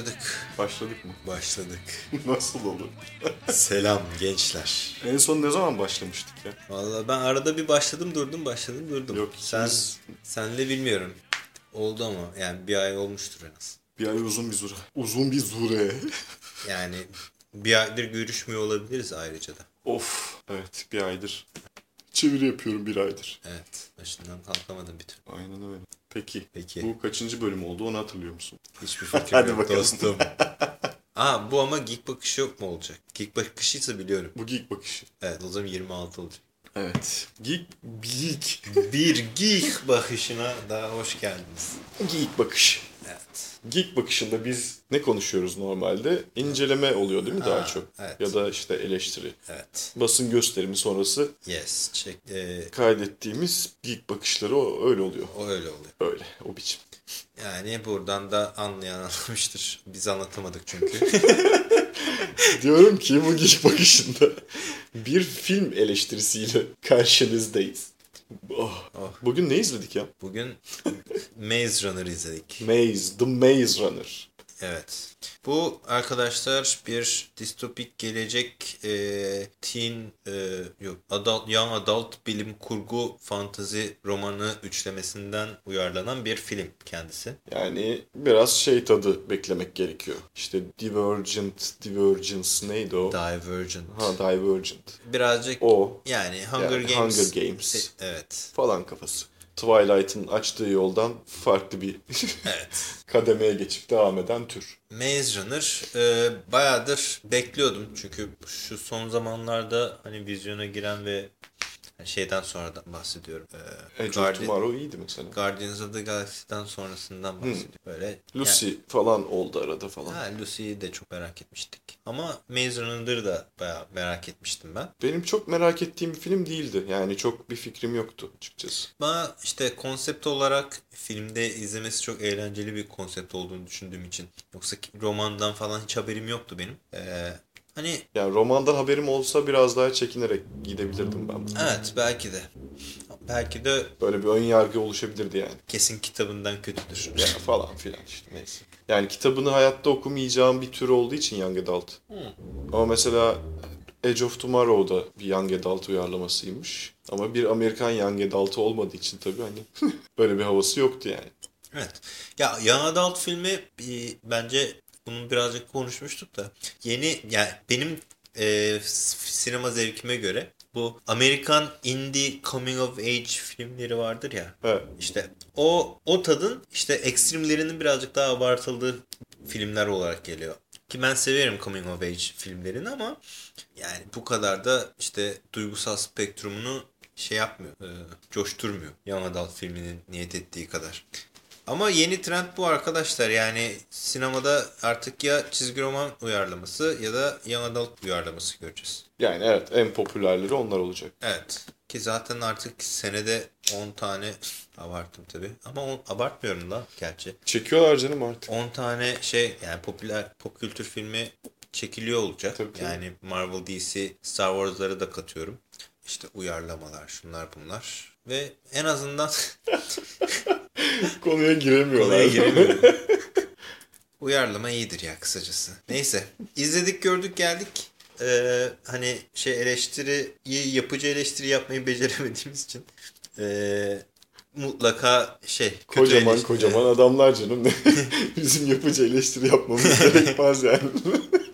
Başladık. Başladık mı? Başladık. Nasıl olur? Selam gençler. En son ne zaman başlamıştık ya? Vallahi ben arada bir başladım durdum başladım durdum. Yok, Sen biz- senle bilmiyorum. Oldu ama yani bir ay olmuştur en az. Bir ay uzun bir zure. Uzun bir zure. Yani bir aydır görüşmüyor olabiliriz ayrıca da. of. Evet bir aydır. Çeviri yapıyorum bir aydır. Evet. Başından kalkamadım bir türlü. Aynen öyle. Peki. Peki. Bu kaçıncı bölüm oldu onu hatırlıyor musun? Hiçbir fikrim Hadi yok bakalım. dostum. Aa bu ama geek bakışı yok mu olacak? Geek bakışıysa biliyorum. Bu geek bakışı. Evet o zaman 26 olacak. Evet. Geek, geek. Bir geek bakışına daha hoş geldiniz. Geek bakış. Geek bakışında biz ne konuşuyoruz normalde? İnceleme oluyor değil mi daha Ha, çok? evet. Ya da işte eleştiri. Evet. Basın gösterimi sonrası Yes. Çek, e, kaydettiğimiz geek bakışları o öyle oluyor. o öyle oluyor. Öyle o biçim. Yani buradan da anlayan anlamıştır. Biz anlatamadık çünkü. Diyorum ki bu geek bakışında bir film eleştirisiyle karşınızdayız. Oh. Oh. Bugün ne izledik ya? Bugün Maze Runner izledik. Maze, The Maze Runner. Evet. Bu arkadaşlar bir distopik gelecek e, teen e, yok adult, young adult bilim kurgu fantazi romanı üçlemesinden uyarlanan bir film kendisi. Yani biraz şey tadı beklemek gerekiyor. İşte Divergent, Divergence neydi o? Divergent. ha Divergent. Birazcık O yani Hunger Yani Games. Hunger Games. Evet. falan kafası. Twilight'ın açtığı yoldan farklı bir Evet. kademeye geçip devam eden tür. Maze Runner e, bayağıdır bekliyordum çünkü şu son zamanlarda hani vizyona giren ve şeyden sonradan bahsediyorum. E, Edge of Guardi- Tomorrow iyiydi mesela. Guardians of the Galaxy'den sonrasından bahsediyorum. Böyle Lucy falan oldu arada falan. Ha, Lucy'yi de çok merak etmiştik. Ama Maze Runner'ı da bayağı merak etmiştim ben. Benim çok merak ettiğim bir film değildi. Yani çok bir fikrim yoktu açıkçası. Ama işte konsept olarak filmde izlemesi çok eğlenceli bir konsept olduğunu düşündüğüm için. Yoksa romandan falan hiç haberim yoktu benim. Ee, hani Yani romandan haberim olsa biraz daha çekinerek gidebilirdim ben. evet belki de. Belki de Böyle bir ön yargı oluşabilirdi yani. kesin kitabından kötüdür. Ya falan filan işte neyse. Yani kitabını hayatta okumayacağım bir tür olduğu için Young Adult. Ama mesela Edge of Tomorrow'da bir Young Adult uyarlamasıymış. Ama bir Amerikan Young Adult olmadığı için tabii hani böyle bir havası yoktu yani. Evet. Ya Young Adult filmi bir- bence bunu birazcık konuşmuştuk da yeni yani benim e, sinema zevkime göre bu Amerikan indie coming of age filmleri vardır ya. Evet. İşte o o tadın işte ekstremlerinin birazcık daha abartıldığı filmler olarak geliyor. Ki ben severim coming of age filmlerini ama yani bu kadar da işte duygusal spektrumunu şey yapmıyor, e, coşturmuyor. Young Adult filminin niyet ettiği kadar. Ama yeni trend bu arkadaşlar. Yani sinemada artık ya çizgi roman uyarlaması ya da Young Adult uyarlaması göreceğiz. Yani evet en popülerleri onlar olacak. Evet. Ki zaten artık senede 10 tane abarttım tabii. Ama on, abartmıyorum da gerçi. Çekiyorlar canım artık. 10 tane şey yani popüler pop kültür filmi çekiliyor olacak. Tabii, tabii. Yani Marvel, DC, Star Wars'ları da katıyorum. İşte uyarlamalar şunlar bunlar. Ve en azından Konuya giremiyorlar. konuya giremiyorum. Uyarlama iyidir ya kısacası. Neyse. izledik gördük geldik. Ee, hani şey eleştiriyi yapıcı eleştiri yapmayı beceremediğimiz için ee, mutlaka şey Kocaman eleştiri- kocaman adamlar canım. Bizim yapıcı eleştiri yapmamız gerekmez yani.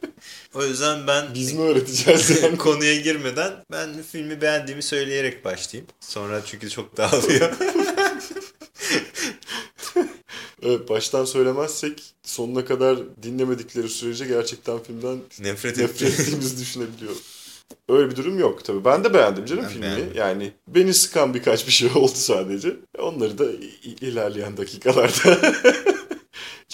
O yüzden ben Biz mi öğreteceğiz yani? konuya girmeden ben filmi beğendiğimi söyleyerek başlayayım. Sonra çünkü çok dağılıyor. Evet baştan söylemezsek sonuna kadar dinlemedikleri sürece gerçekten filmden Nefret nefret ettiğim. ettiğimizi düşünebiliyorum. Öyle bir durum yok tabii. Ben de beğendim canım Ben filmi. beğendim. Yani beni sıkan birkaç bir şey oldu sadece. Onları da ilerleyen dakikalarda.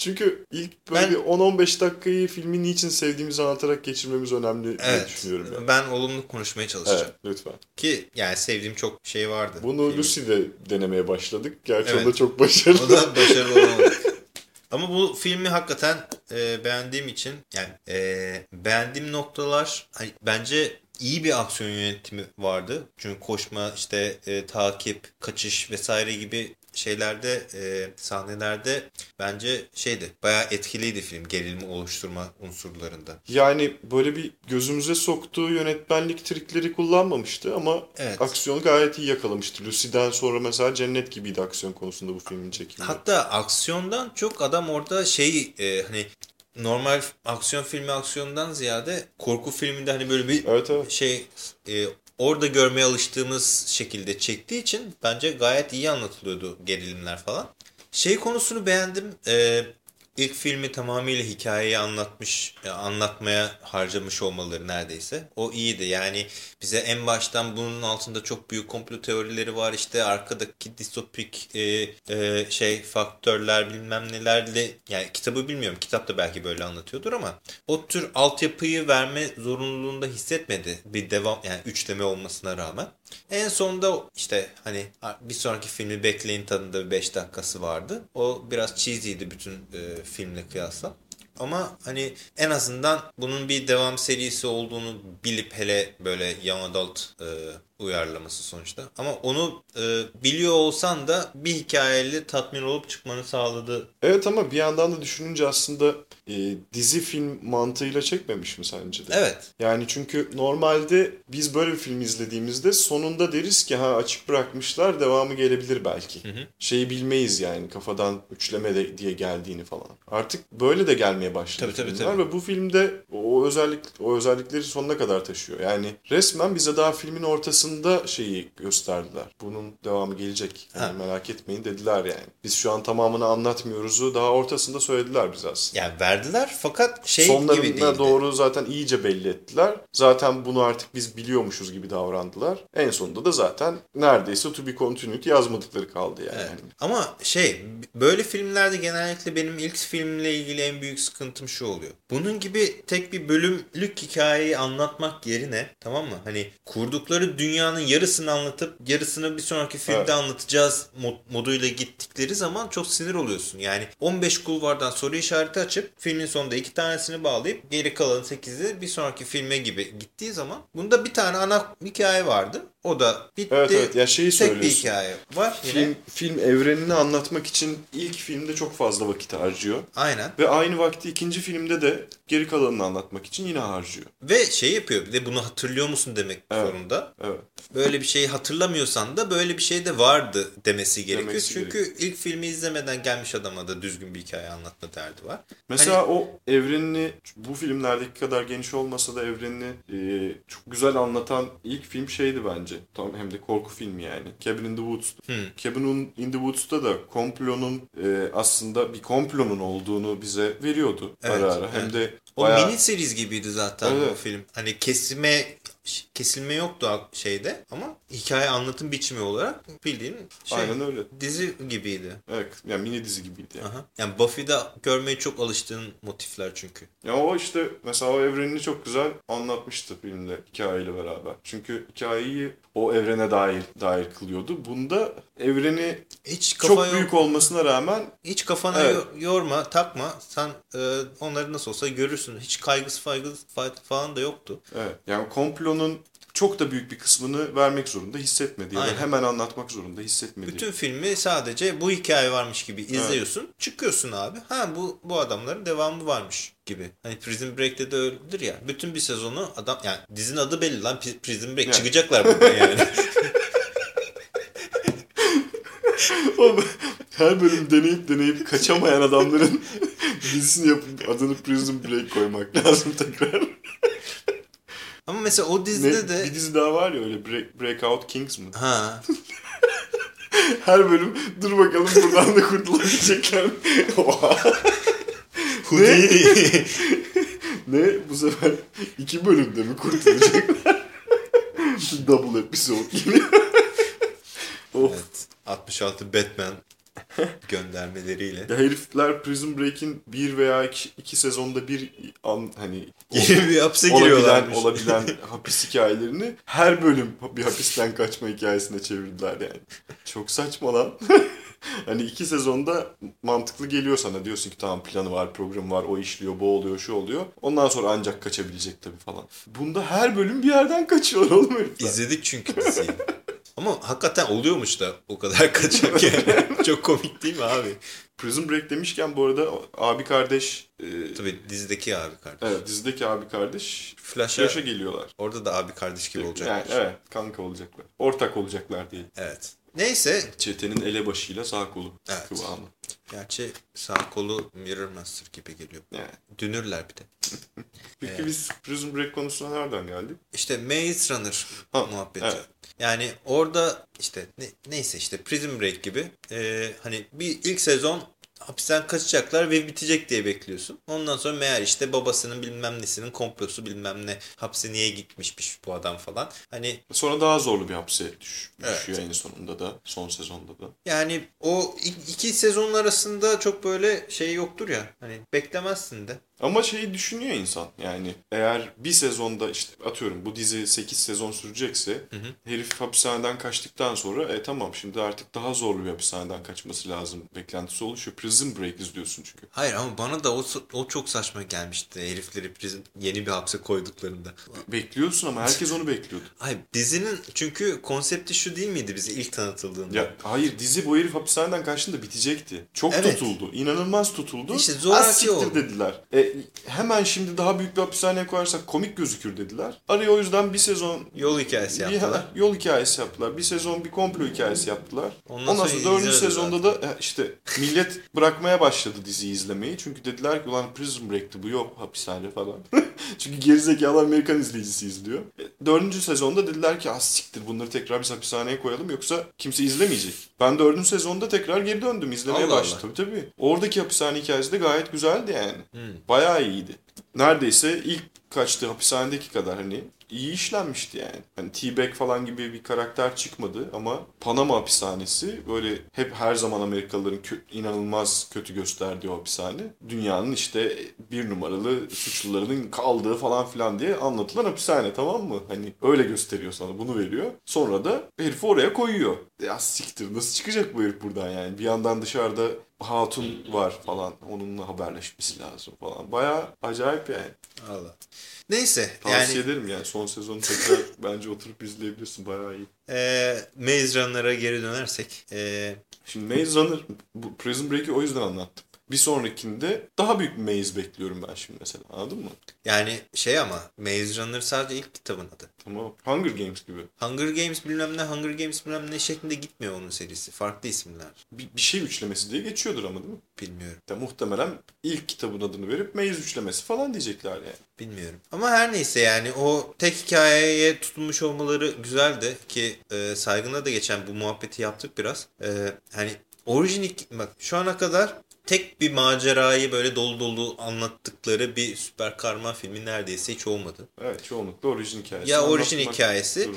Çünkü ilk böyle Ben- bir 10-15 dakikayı filmi niçin sevdiğimizi anlatarak geçirmemiz önemli diye Evet. düşünüyorum. Yani. Ben olumlu konuşmaya çalışacağım. Evet lütfen. Ki yani sevdiğim çok şey vardı. Bunu Film. Lucy'de denemeye başladık. Gerçi Evet. o da çok başarılı. O da başarılı olamadık. Ama bu filmi hakikaten e, beğendiğim için yani e, beğendiğim noktalar hani, bence iyi bir aksiyon yönetimi vardı. Çünkü koşma, işte e, takip, kaçış vesaire gibi şeylerde e, sahnelerde bence şeydi bayağı etkiliydi film gerilimi oluşturma unsurlarında. Yani böyle bir gözümüze soktuğu yönetmenlik trikleri kullanmamıştı ama Evet. aksiyonu gayet iyi yakalamıştı. Lucy'den sonra mesela cennet gibiydi aksiyon konusunda bu filmin çekimi. Hatta aksiyondan çok adam orada şey e, hani normal aksiyon filmi aksiyondan ziyade korku filminde hani böyle bir Evet evet. şey e, orada görmeye alıştığımız şekilde çektiği için bence gayet iyi anlatılıyordu gerilimler falan. Şey konusunu beğendim. E, ilk filmi tamamıyla hikayeyi anlatmış, e, anlatmaya harcamış olmaları neredeyse. O iyiydi. Yani bize en baştan bunun altında çok büyük komplo teorileri var. İşte arkadaki distopik e, e, şey faktörler bilmem nelerle yani kitabı bilmiyorum. Kitap da belki böyle anlatıyordur ama o tür altyapıyı verme zorunluluğunda hissetmedi. Bir devam yani üçleme olmasına rağmen. En sonunda işte hani bir sonraki filmi bekleyin tadında bir 5 dakikası vardı. O biraz cheesy'ydi bütün e, filmle kıyasla. Ama hani en azından bunun bir devam serisi olduğunu bilip hele böyle young adult e, uyarlaması sonuçta. Ama onu e, biliyor olsan da bir hikayeyle tatmin olup çıkmanı sağladı. Evet ama bir yandan da düşününce aslında e, dizi film mantığıyla çekmemiş mi sence de? Evet. Yani çünkü normalde biz böyle bir film izlediğimizde sonunda deriz ki ha açık bırakmışlar devamı gelebilir belki. Hı hı. Şeyi bilmeyiz yani kafadan üçleme de diye geldiğini falan. Artık böyle de gelmeye başladı Tabii, tabii, tabii. ve bu filmde o özellik o özellikleri sonuna kadar taşıyor. Yani resmen bize daha filmin ortasında şeyi gösterdiler. Bunun devamı gelecek. Yani merak etmeyin dediler yani. Biz şu an tamamını anlatmıyoruzu daha ortasında söylediler bize aslında. Yani verdiler fakat şey gibi Sonlarına değildi. doğru zaten iyice belli ettiler. Zaten bunu artık biz biliyormuşuz gibi davrandılar. En sonunda da zaten neredeyse to be continued yazmadıkları kaldı yani. Evet. Ama şey böyle filmlerde genellikle benim ilk filmle ilgili en büyük sıkıntım şu oluyor. Bunun gibi tek bir bölümlük hikayeyi anlatmak yerine tamam mı? Hani kurdukları dünyanın yarısını anlatıp yarısını bir sonraki filmde Evet. anlatacağız mod- moduyla gittikleri zaman çok sinir oluyorsun. Yani 15 kulvardan soru işareti açıp filmin sonunda iki tanesini bağlayıp geri kalan 8'i bir sonraki filme gibi gittiği zaman bunda bir tane ana hikaye vardı. O da bitti. Evet evet ya şeyi Tek bir hikaye var yine. Film, film evrenini anlatmak için ilk filmde çok fazla vakit harcıyor. Aynen. Ve aynı vakti ikinci filmde de geri kalanını anlatmak için yine harcıyor. Ve şey yapıyor bir de bunu hatırlıyor musun demek Evet. zorunda. Evet. Böyle bir şeyi hatırlamıyorsan da böyle bir şey de vardı demesi gerekiyor. Demesi Çünkü ilk filmi izlemeden gelmiş adama da düzgün bir hikaye anlatma derdi var. Mesela Hani- o evrenini bu filmlerdeki kadar geniş olmasa da evrenini e, çok güzel anlatan ilk film şeydi bence. Tam hem de korku filmi yani. Cabin in the Woods. Hmm. Cabin in the Woods'ta da komplonun e, aslında bir komplonun olduğunu bize veriyordu Evet, ara ara. Hem evet. de O bayağı mini series gibiydi zaten Evet. o film. Hani kesime kesilme yoktu şeyde ama hikaye anlatım biçimi olarak bildiğin şey aynen öyle. dizi gibiydi. Evet. Yani mini dizi gibiydi yani. Aha. Yani Buffy'de görmeye çok alıştığın motifler çünkü. Ya o işte mesela o evrenini çok güzel anlatmıştı filmle, hikayeyle beraber. Çünkü hikayeyi o evrene dair dair kılıyordu. Bunda evreni Hiç kafa çok yok. büyük olmasına rağmen Hiç kafana Evet. yo- yorma, takma. Sen e, onları nasıl olsa görürsün. Hiç kaygısı faygısı fa- falan da yoktu. evet, yani komplonun çok da büyük bir kısmını vermek zorunda hissetmedi. Ya da hemen anlatmak zorunda hissetmedi. Bütün filmi sadece bu hikaye varmış gibi izliyorsun. Çıkıyorsun abi. Ha bu bu adamların devamı varmış gibi. Hani Prison Break'te de öyledir ya. Bütün bir sezonu adam yani dizinin adı belli lan Pri- Prison Break. Yani. Çıkacaklar buradan yani. Oğlum, Her bölüm deneyip deneyip kaçamayan adamların dizisini yapıp adını Prison Break koymak lazım tekrar. Ama mesela o dizide Ne, de Bir dizi daha var ya öyle Break, Breakout Kings mı? ha Her bölüm dur bakalım buradan da kurtulabilecekler. Houdini. ne? Bu sefer iki bölümde mi kurtulacaklar? Double episode gibi. of. evet. 66 Batman göndermeleriyle. Ya herifler Prison Break'in bir veya iki, iki sezonda bir an hani Yeni bir hapse olabilen, giriyorlarmış. olabilen hapis hikayelerini her bölüm bir hapisten kaçma hikayesine çevirdiler yani. Çok saçma lan. hani iki sezonda mantıklı geliyor sana. Diyorsun ki tamam planı var, programı var, o işliyor, bu oluyor, şu oluyor. Ondan sonra ancak kaçabilecek tabii falan. Bunda her bölüm bir yerden kaçıyorlar oğlum herifler. İzledik çünkü diziyi. Ama hakikaten oluyormuş da o kadar kaçak yani. Çok komik değil mi abi? Prison Break demişken bu arada abi kardeş e, Tabii dizideki abi kardeş. evet dizideki abi kardeş Flash'a Flash'a geliyorlar. orada da abi kardeş gibi olacak. Yani evet kanka olacaklar. Ortak olacaklar diye. Evet. Neyse. Çetenin elebaşıyla sağ kolu Evet. kıvamı. Gerçi sağ kolu Mirror Master gibi geliyor. Yani. Dünürler bir de. Peki biz Prison Break konusuna nereden geldik? İşte Maze Runner Ha, muhabbeti. evet. Yani orada işte ne- neyse işte Prison Break gibi e, hani bir ilk sezon hapisten kaçacaklar ve bitecek diye bekliyorsun. Ondan sonra meğer işte babasının bilmem nesinin komplosu bilmem ne hapse niye gitmişmiş bu adam falan. Hani Sonra daha zorlu bir hapse düş, Evet. düşüyor en sonunda da. Son sezonda da. yani o iki sezonun arasında çok böyle şey yoktur ya. Hani beklemezsin de. Ama şeyi düşünüyor insan yani eğer bir sezonda işte atıyorum bu dizi 8 sezon sürecekse herif hapishaneden kaçtıktan sonra e tamam şimdi artık daha zorlu bir hapishaneden kaçması lazım beklentisi oluşuyor. Prison Break izliyorsun çünkü. Hayır ama bana da o, o çok saçma gelmişti herifleri prison, yeni bir hapse koyduklarında. Bekliyorsun ama herkes onu bekliyordu. Ay dizinin çünkü konsepti şu değil miydi bize ilk tanıtıldığında? Ya hayır dizi bu herif hapishaneden kaçtığında bitecekti. Çok Evet. tutuldu. İnanılmaz tutuldu. İşte zoraki oldu. dediler. E, hemen şimdi daha büyük bir hapishaneye koyarsak komik gözükür dediler. Araya o yüzden bir sezon Yol hikayesi bir yaptılar. yol hikayesi yaptılar. Bir sezon bir komplo hikayesi yaptılar. Ondan Ondan, sonra dördüncü sezonda da e, işte millet bırakmaya başladı diziyi izlemeyi. Çünkü dediler ki ulan Prison Break'ti bu yok hapishane falan. Çünkü gerizekalı Amerikan izleyicisi izliyor. E, Dördüncü sezonda dediler ki az siktir bunları tekrar biz hapishaneye koyalım yoksa kimse izlemeyecek. Ben dördüncü sezonda tekrar geri döndüm izlemeye Allah başladım. Tabii tabii. Oradaki hapishane hikayesi de gayet güzeldi yani. Hmm. Bayağı iyiydi. Neredeyse ilk kaçtığı hapishanedeki kadar hani iyi işlenmişti yani. Hani T-Bag falan gibi bir karakter çıkmadı ama Panama hapishanesi böyle hep her zaman Amerikalıların kö- inanılmaz kötü gösterdiği o hapishane. Dünyanın işte bir numaralı suçlularının kaldığı falan filan diye anlatılan hapishane tamam mı? Hani öyle gösteriyor sana bunu veriyor. Sonra da herifi oraya koyuyor. Ya siktir nasıl çıkacak bu herif buradan yani? Bir yandan dışarıda hatun var falan. Onunla haberleşmesi lazım falan. Bayağı acayip yani. Allah. Neyse Tavsiye yani ederim yani. Son sezonu tekrar bence oturup izleyebilirsin. Bayağı iyi. e, Maze Runner'a geri dönersek e, Şimdi Maze Runner, bu Prison Break'i o yüzden anlattım. Bir sonrakinde daha büyük bir maze bekliyorum ben şimdi mesela. Anladın mı? yani şey ama Maze Runner sadece ilk kitabın adı. Tamam. Hunger Games gibi. Hunger Games bilmem ne Hunger Games bilmem ne şeklinde gitmiyor onun serisi. Farklı isimler. Bir, bir şey üçlemesi diye geçiyordur ama değil mi? Bilmiyorum. Ya muhtemelen ilk kitabın adını verip maze üçlemesi falan diyecekler yani. Bilmiyorum. Ama her neyse yani o tek hikayeye tutunmuş olmaları güzeldi ki e, saygına da geçen bu muhabbeti yaptık biraz. E, hani orijin bak şu ana kadar tek bir macerayı böyle dolu dolu anlattıkları bir süper kahraman filmi neredeyse hiç olmadı. Evet çoğunlukla orijin hikayesi. Ya orijin hikayesi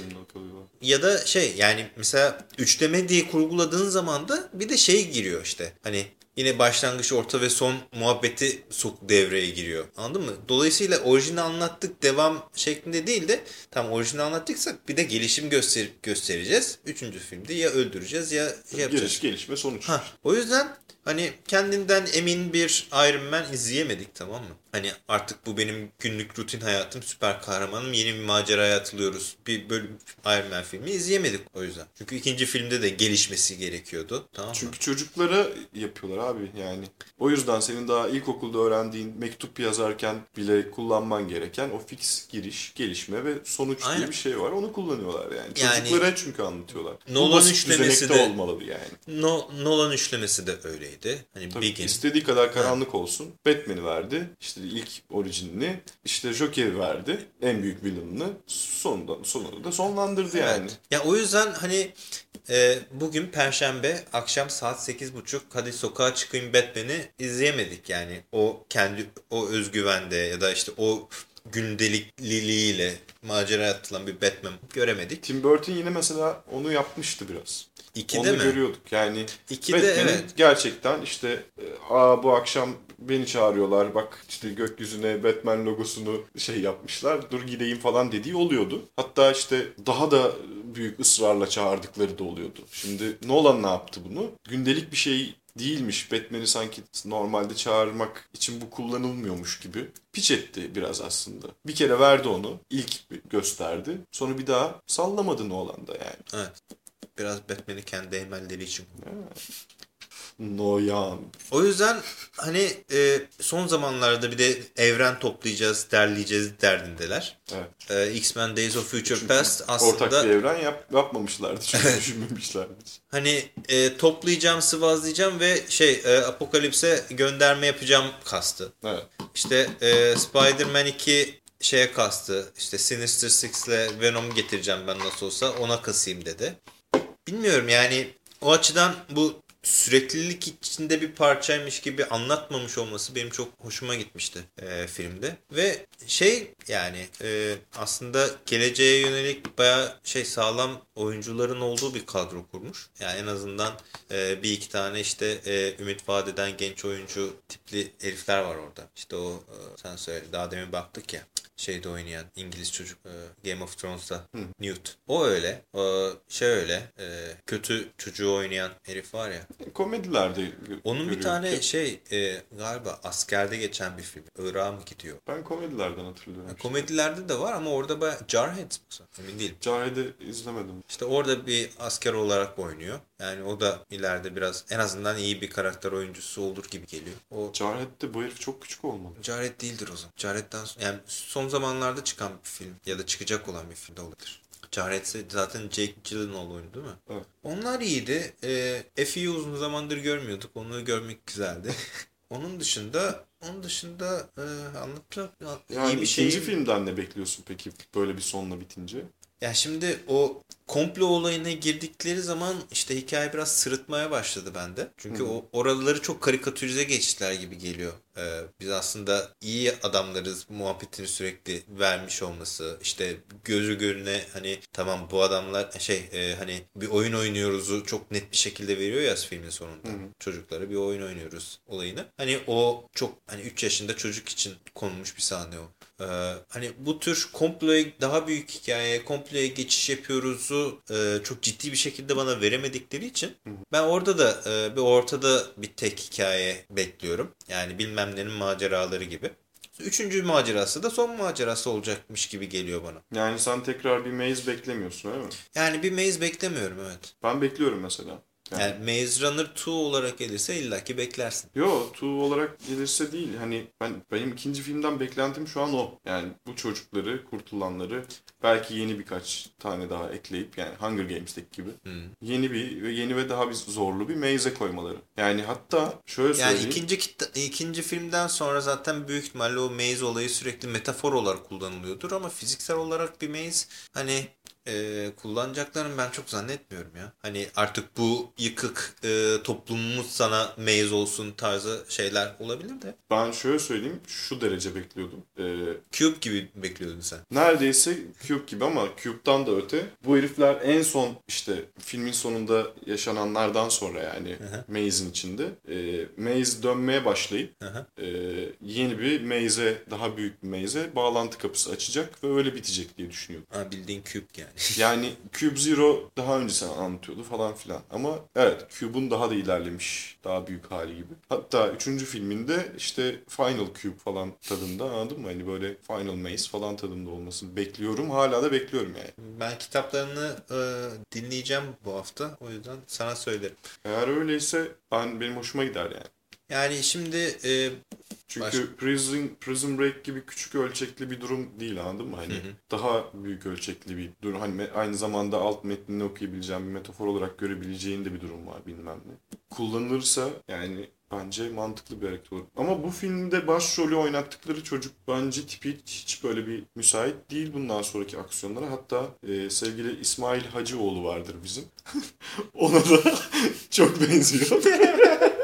ya da şey yani mesela üçleme diye kurguladığın zaman da bir de şey giriyor işte. Hani yine başlangıç, orta ve son muhabbeti sok devreye giriyor. Anladın mı? Dolayısıyla orijini anlattık devam şeklinde değil de tam orijini anlattıksak bir de gelişim gösterip göstereceğiz. Üçüncü filmde ya öldüreceğiz ya şey yapacağız. Geliş, gelişme sonuç. Ha, o yüzden hani kendinden emin bir Iron Man izleyemedik tamam mı? Hani artık bu benim günlük rutin hayatım süper kahramanım yeni bir maceraya atılıyoruz. Bir bölüm Iron Man filmi izleyemedik o yüzden. Çünkü ikinci filmde de gelişmesi gerekiyordu tamam mı? Çünkü çocuklara yapıyorlar abi yani. O yüzden senin daha ilkokulda öğrendiğin mektup yazarken bile kullanman gereken o fix giriş, gelişme ve sonuç Aynen. diye bir şey var. Onu kullanıyorlar yani. Yani- Çocuklara çünkü anlatıyorlar. Bu Nolan basit üçlemesi de- olmalı yani. No, Nolan üçlemesi de öyleydi. Hani Tabii Begin. istediği kadar karanlık olsun. Batman'i verdi. İşte ilk orijinini. İşte Joker'i verdi. En büyük villain'ını. Sonunda, sonunda da sonlandırdı yani. Evet. Ya o yüzden hani e, bugün Perşembe akşam saat 8.30 hadi sokağa çıkayım Batman'i izleyemedik yani. O kendi o özgüvende ya da işte o gündelikliliğiyle macera atılan bir Batman göremedik. Tim Burton yine mesela onu yapmıştı biraz. İkide Onu mi? görüyorduk. Yani İkide Batman'in evet. gerçekten işte e, aa bu akşam beni çağırıyorlar bak işte gökyüzüne Batman logosunu şey yapmışlar dur gideyim falan dediği oluyordu. Hatta işte daha da büyük ısrarla çağırdıkları da oluyordu. Şimdi Nolan ne yaptı bunu? Gündelik bir şey değilmiş. Batman'i sanki normalde çağırmak için bu kullanılmıyormuş gibi piç etti biraz aslında. Bir kere verdi onu. ilk gösterdi. Sonra bir daha sallamadı Nolan da yani. Evet. Biraz Batman'i kendi emelleri için. Noyan. O yüzden hani e, son zamanlarda bir de evren toplayacağız, derleyeceğiz derdindeler. Evet. E, X-Men Days of Future Çünkü Past aslında Ortak bir evren yap, yapmamışlardı. Çünkü düşünmemişlerdi. hani e, toplayacağım, sıvazlayacağım ve şey e, Apokalips'e gönderme yapacağım kastı. Evet. İşte e, Spider-Man 2 şeye kastı. İşte Sinister Six ile Venom getireceğim ben nasıl olsa ona kasayım dedi. Bilmiyorum yani o açıdan bu süreklilik içinde bir parçaymış gibi anlatmamış olması benim çok hoşuma gitmişti e, filmde. Ve şey yani e, aslında geleceğe yönelik baya şey sağlam oyuncuların olduğu bir kadro kurmuş. Yani en azından e, bir iki tane işte e, ümit vaat genç oyuncu tipli herifler var orada. İşte o e, sen söyle daha demin baktık ya şeyde oynayan İngiliz çocuk e, Game of Thrones'ta Newt. O öyle. O şey öyle. e, kötü çocuğu oynayan herif var ya. Komedilerde Onun bir tane şey e, galiba askerde geçen bir film. Irak'a mı gidiyor? Ben komedilerden hatırlıyorum. işte. Komedilerde de var ama orada baya Jarhead? Emin değilim. Cahide izlemedim. İşte orada bir asker olarak oynuyor. Yani o da ileride biraz en azından iyi bir karakter oyuncusu olur gibi geliyor. O Jarhead'de bu herif çok küçük olmalı. Jared değildir o zaman. Sonra, yani son zamanlarda çıkan bir film ya da çıkacak olan bir film de olabilir. Jared ise zaten Jake Gyllenhaal oyunu değil mi? Evet. Onlar iyiydi. Effie'yi uzun zamandır görmüyorduk. Onu görmek güzeldi. onun dışında onun dışında e, anlatacak Yani iyi bir şey. ikinci filmden ne bekliyorsun peki böyle bir sonla bitince? Ya şimdi o komplo olayına girdikleri zaman işte hikaye biraz sırıtmaya başladı bende. Çünkü Hı. o oraları çok karikatürize geçtiler gibi geliyor. Ee, biz aslında iyi adamlarız muhabbetini sürekli vermiş olması. işte gözü görüne hani tamam bu adamlar şey e, hani bir oyun oynuyoruzu çok net bir şekilde veriyor ya filmin sonunda. Hı. Çocuklara bir oyun oynuyoruz olayını. Hani o çok hani 3 yaşında çocuk için konulmuş bir sahne o. Ee, hani bu tür komploya daha büyük hikaye, komploya geçiş yapıyoruzu e, çok ciddi bir şekilde bana veremedikleri için ben orada da e, bir ortada bir tek hikaye bekliyorum. Yani bilmem nenin maceraları gibi. Üçüncü macerası da son macerası olacakmış gibi geliyor bana. Yani sen tekrar bir Maze beklemiyorsun öyle mi? Yani bir Maze beklemiyorum evet. Ben bekliyorum mesela. Yani, Yani Maze Runner 2 olarak gelirse illaki beklersin. Yo, Two olarak gelirse değil. Hani ben benim ikinci filmden beklentim şu an o. Yani bu çocukları, kurtulanları belki yeni birkaç tane daha ekleyip yani Hunger Games'teki gibi yeni bir ve yeni ve daha bir zorlu bir maze koymaları. Yani hatta şöyle Yani söyleyeyim. ikinci kit- ikinci filmden sonra zaten büyük ihtimalle o maze olayı sürekli metafor olarak kullanılıyordur ama fiziksel olarak bir maze hani e, kullanacaklarını ben çok zannetmiyorum ya. Hani artık bu yıkık e, toplumumuz sana maze olsun tarzı şeyler olabilir de. Ben şöyle söyleyeyim şu derece bekliyordum. Ee, Cube gibi bekliyordun sen. neredeyse Cube gibi ama Cube'dan da öte. Bu herifler en son işte filmin sonunda yaşananlardan sonra yani hı. Maze'in içinde e, Maze dönmeye başlayıp Hı hı. e, yeni bir Maze'e daha büyük bir Maze'e bağlantı kapısı açacak ve öyle bitecek diye düşünüyordum. Ha, bildiğin Cube yani. Yani Cube Zero daha önce sen anlatıyordu falan filan. Ama evet Cube'un daha da ilerlemiş. Daha büyük hali gibi. Hatta üçüncü filminde işte Final Cube falan tadında anladın mı? Hani böyle Final Maze falan tadında olmasını bekliyorum. Hala da bekliyorum yani. Ben kitaplarını e, dinleyeceğim bu hafta. O yüzden sana söylerim. Eğer öyleyse ben benim hoşuma gider yani. Yani şimdi e, Çünkü Başka- Prison, Prison Break gibi küçük ölçekli bir durum değil anladın mı? Hani Hı hı. daha büyük ölçekli bir durum. Hani aynı zamanda alt metnini okuyabileceğin bir metafor olarak görebileceğin de bir durum var bilmem ne. Kullanılırsa yani bence mantıklı bir hareket olur. Ama bu filmde başrolü oynattıkları çocuk bence tipi hiç böyle bir müsait değil bundan sonraki aksiyonlara. Hatta e, sevgili İsmail Hacıoğlu vardır bizim. Ona da çok benziyor.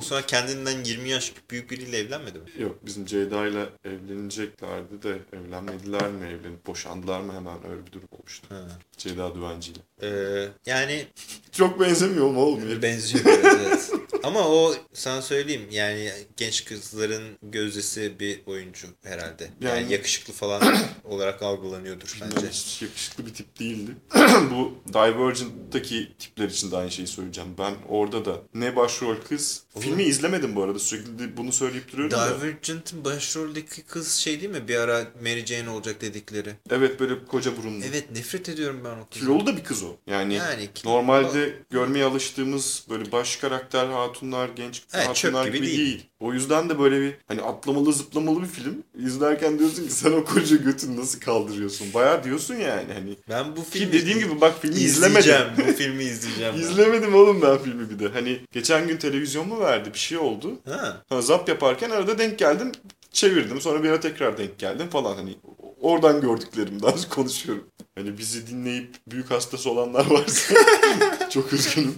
o sonra kendinden 20 yaş büyük biriyle evlenmedi mi? Yok bizim Ceyda ile evleneceklerdi de evlenmediler mi evlenip boşandılar mı hemen öyle bir durum olmuştu. Ha. Ceyda Düvenci ile. E, yani Çok benzemiyor mu oğlum? benziyor biraz evet. Ama o sana söyleyeyim yani genç kızların gözdesi bir oyuncu herhalde. Yani, Yani- yakışıklı falan olarak algılanıyordur bence. hiç yakışıklı bir tip değildi. Bu Divergent'taki tipler için de aynı şeyi söyleyeceğim. Ben orada da ne başrol kız. Oğlum. Filmi izlemedim bu arada. Sürekli bunu söyleyip duruyorum da. Divergent'ın başroldeki kız şey değil mi? Bir ara Mary Jane olacak dedikleri. Evet böyle koca burunlu. Evet nefret ediyorum ben o kızı. Kilolu da bir kız o. Yani, Yani ki- normalde görmeye alıştığımız böyle baş karakter hatunlar, genç Evet, hatunlar gibi gibi değil. değil. O yüzden de böyle bir hani atlamalı zıplamalı bir film. İzlerken diyorsun ki sen o koca götünü nasıl kaldırıyorsun? Bayağı diyorsun yani hani. Ben bu Ki filmi dediğim gibi bak filmi izlemedim. bu filmi izleyeceğim. İzlemedim oğlum ben filmi bir de. Hani geçen gün televizyon mu verdi bir şey oldu. Ha. Ha, zap yaparken arada denk geldim. Çevirdim. Sonra bir ara tekrar denk geldim falan. Hani oradan gördüklerimden konuşuyorum. Hani bizi dinleyip büyük hastası olanlar varsa çok üzgünüm.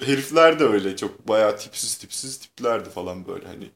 Herifler de öyle çok bayağı tipsiz tipsiz tiplerdi falan böyle hani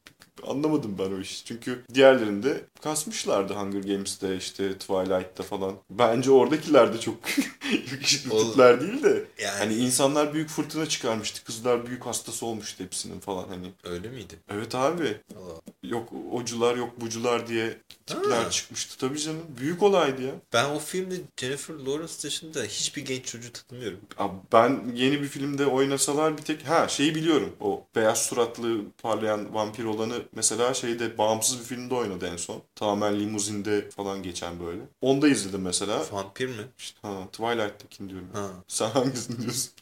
anlamadım ben o işi. Çünkü diğerlerinde kasmışlardı Hunger Games'te işte Twilight'ta falan. Bence oradakiler de çok yakışıklı tipler değil de Yani hani insanlar büyük fırtına çıkarmıştı. Kızlar büyük hastası olmuştu hepsinin falan hani. öyle miydi? Evet abi. Allah. Yok ocular yok bucular diye tipler Ha. çıkmıştı tabii canım. Büyük olaydı ya. Ben o filmde Jennifer Lawrence dışında hiçbir genç çocuğu tanımıyorum. Abi ben yeni bir filmde oynasalar bir tek ha şeyi biliyorum. O beyaz suratlı parlayan vampir olanı mesela şeyde bağımsız bir filmde oynadı en son. Tamamen limuzinde falan geçen böyle. Onda izledim mesela. Vampir mi? İşte, ha, Twilight'takini diyorum. Ha. Sen hangisini diyorsun?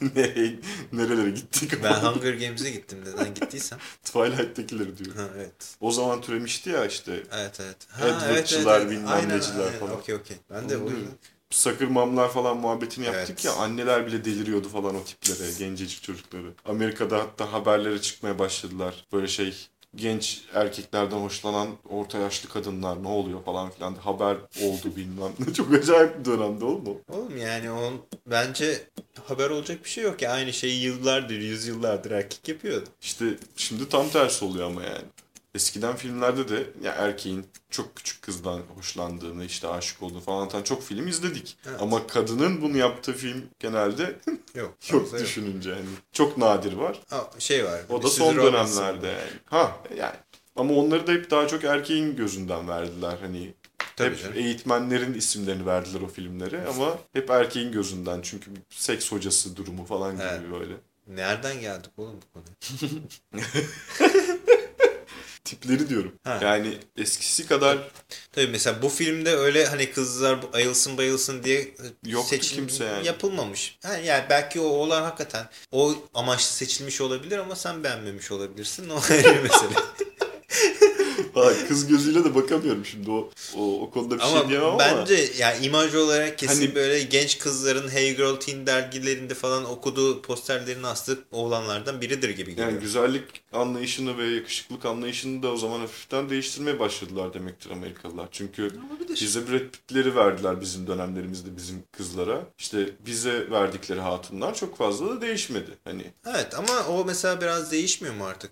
Nereye, nerelere gittik? Ben Hunger Games'e gittim neden gittiysem. Twilight'takileri diyorum. Ha evet. O zaman türemişti ya işte Evet evet. Edward'çılar, bilmem Aynen, neciler aynen. falan. Okey okey. Ben de Onu o. Sakır mamlar falan muhabbetini yaptık Evet. ya anneler bile deliriyordu falan o tiplere gencecik çocukları. Amerika'da hatta haberlere çıkmaya başladılar. Böyle şey genç erkeklerden hoşlanan orta yaşlı kadınlar ne oluyor falan filan haber oldu bilmem ne. Çok acayip bir dönemde oğlum o. Oğlum yani on bence haber olacak bir şey yok ya. Aynı şeyi yıllardır, yüzyıllardır erkek yapıyordu. İşte şimdi tam tersi oluyor ama yani. Eskiden filmlerde de ya erkeğin çok küçük kızdan hoşlandığını, işte aşık olduğunu falan anlatan çok film izledik. Evet. Ama kadının bunu yaptığı film genelde Yok. yok düşününce yani. Çok nadir var. Ha, şey var. O da son dönemlerde yani. Ha yani. Ama onları da hep daha çok erkeğin gözünden verdiler. Hani Tabii hep canım. eğitmenlerin isimlerini verdiler o filmlere ama hep erkeğin gözünden. Çünkü seks hocası durumu falan gibi Evet. böyle. Nereden geldik oğlum bu konuya? Tipleri diyorum. Ha. Yani eskisi kadar Tabii mesela bu filmde öyle hani kızlar ayılsın bayılsın diye Yoktu seçim kimse yani. yapılmamış. Ha, yani belki o olan hakikaten o amaçlı seçilmiş olabilir ama sen beğenmemiş olabilirsin. O ayrı mesele. Ha, kız gözüyle de bakamıyorum şimdi o o, o konuda bir ama şey diyemem ama. bence yani imaj olarak kesin Hani- böyle genç kızların Hey Girl Teen dergilerinde falan okuduğu posterlerini astık oğlanlardan biridir gibi geliyor. Yani güzellik anlayışını ve yakışıklık anlayışını da o zaman hafiften değiştirmeye başladılar demektir Amerikalılar. Çünkü bize Brad Pitt'leri verdiler bizim dönemlerimizde bizim kızlara. İşte bize verdikleri hatunlar çok fazla da değişmedi. Hani Evet ama o mesela biraz değişmiyor mu artık?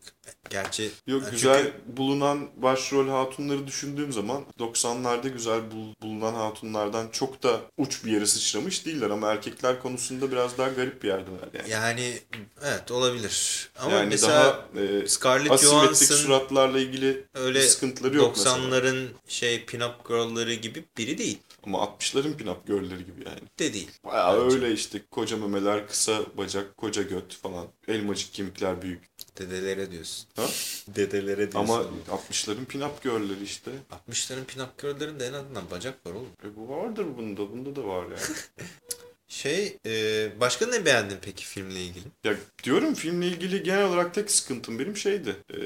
Gerçi yok Yani güzel çünkü- bulunan başrol hatunları düşündüğüm zaman 90'larda güzel bul- bulunan hatunlardan çok da uç bir yere sıçramış değiller ama erkekler konusunda biraz daha garip bir yerdeler yani. yani evet olabilir. Ama yani mesela daha e, Scarlett asimetrik Johansson suratlarla ilgili öyle sıkıntıları yok mesela. 90'ların şey pin-up girl'ları gibi biri değil. Ama 60'ların pin-up girl'leri gibi yani. De değil. Bence. öyle işte koca memeler, kısa bacak, koca göt falan. Elmacık kemikler büyük. Dedelere diyorsun. Ha? Dedelere diyorsun. Ama 60'ların pin-up girl'leri işte. 60'ların pin-up girl'ların da en azından bacak var oğlum. E bu vardır bunda, bunda da var yani. Şey e, başka ne beğendin peki filmle ilgili? ya diyorum filmle ilgili genel olarak tek sıkıntım benim şeydi. E,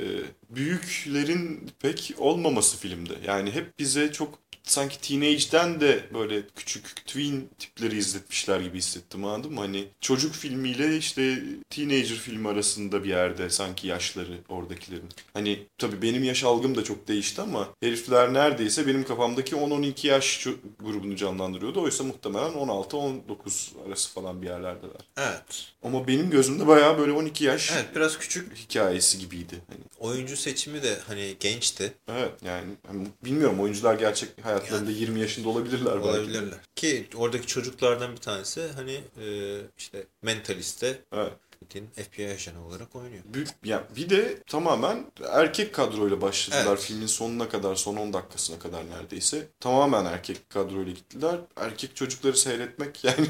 büyüklerin pek olmaması filmde. Yani hep bize çok sanki teenage'den de böyle küçük tween tipleri izletmişler gibi hissettim anladın mı? Hani çocuk filmiyle işte teenager filmi arasında bir yerde sanki yaşları oradakilerin. Hani tabii benim yaş algım da çok değişti ama herifler neredeyse benim kafamdaki 10-12 yaş grubunu canlandırıyordu. Oysa muhtemelen 16-19 arası falan bir yerlerdeler. Evet. Ama benim gözümde bayağı böyle 12 yaş Evet biraz küçük. hikayesi gibiydi. Hani Oyuncu seçimi de hani gençti. evet yani hani bilmiyorum oyuncular gerçek hayatlarında 20 yaşında olabilirler belki. Olabilirler. Ki oradaki çocuklardan bir tanesi hani e, işte mentaliste Evet. Quentin FBI ajanı olarak oynuyor. Bir, ya bir de tamamen erkek kadroyla başladılar Evet. filmin sonuna kadar, son 10 dakikasına kadar neredeyse. Tamamen erkek kadroyla gittiler. Erkek çocukları seyretmek yani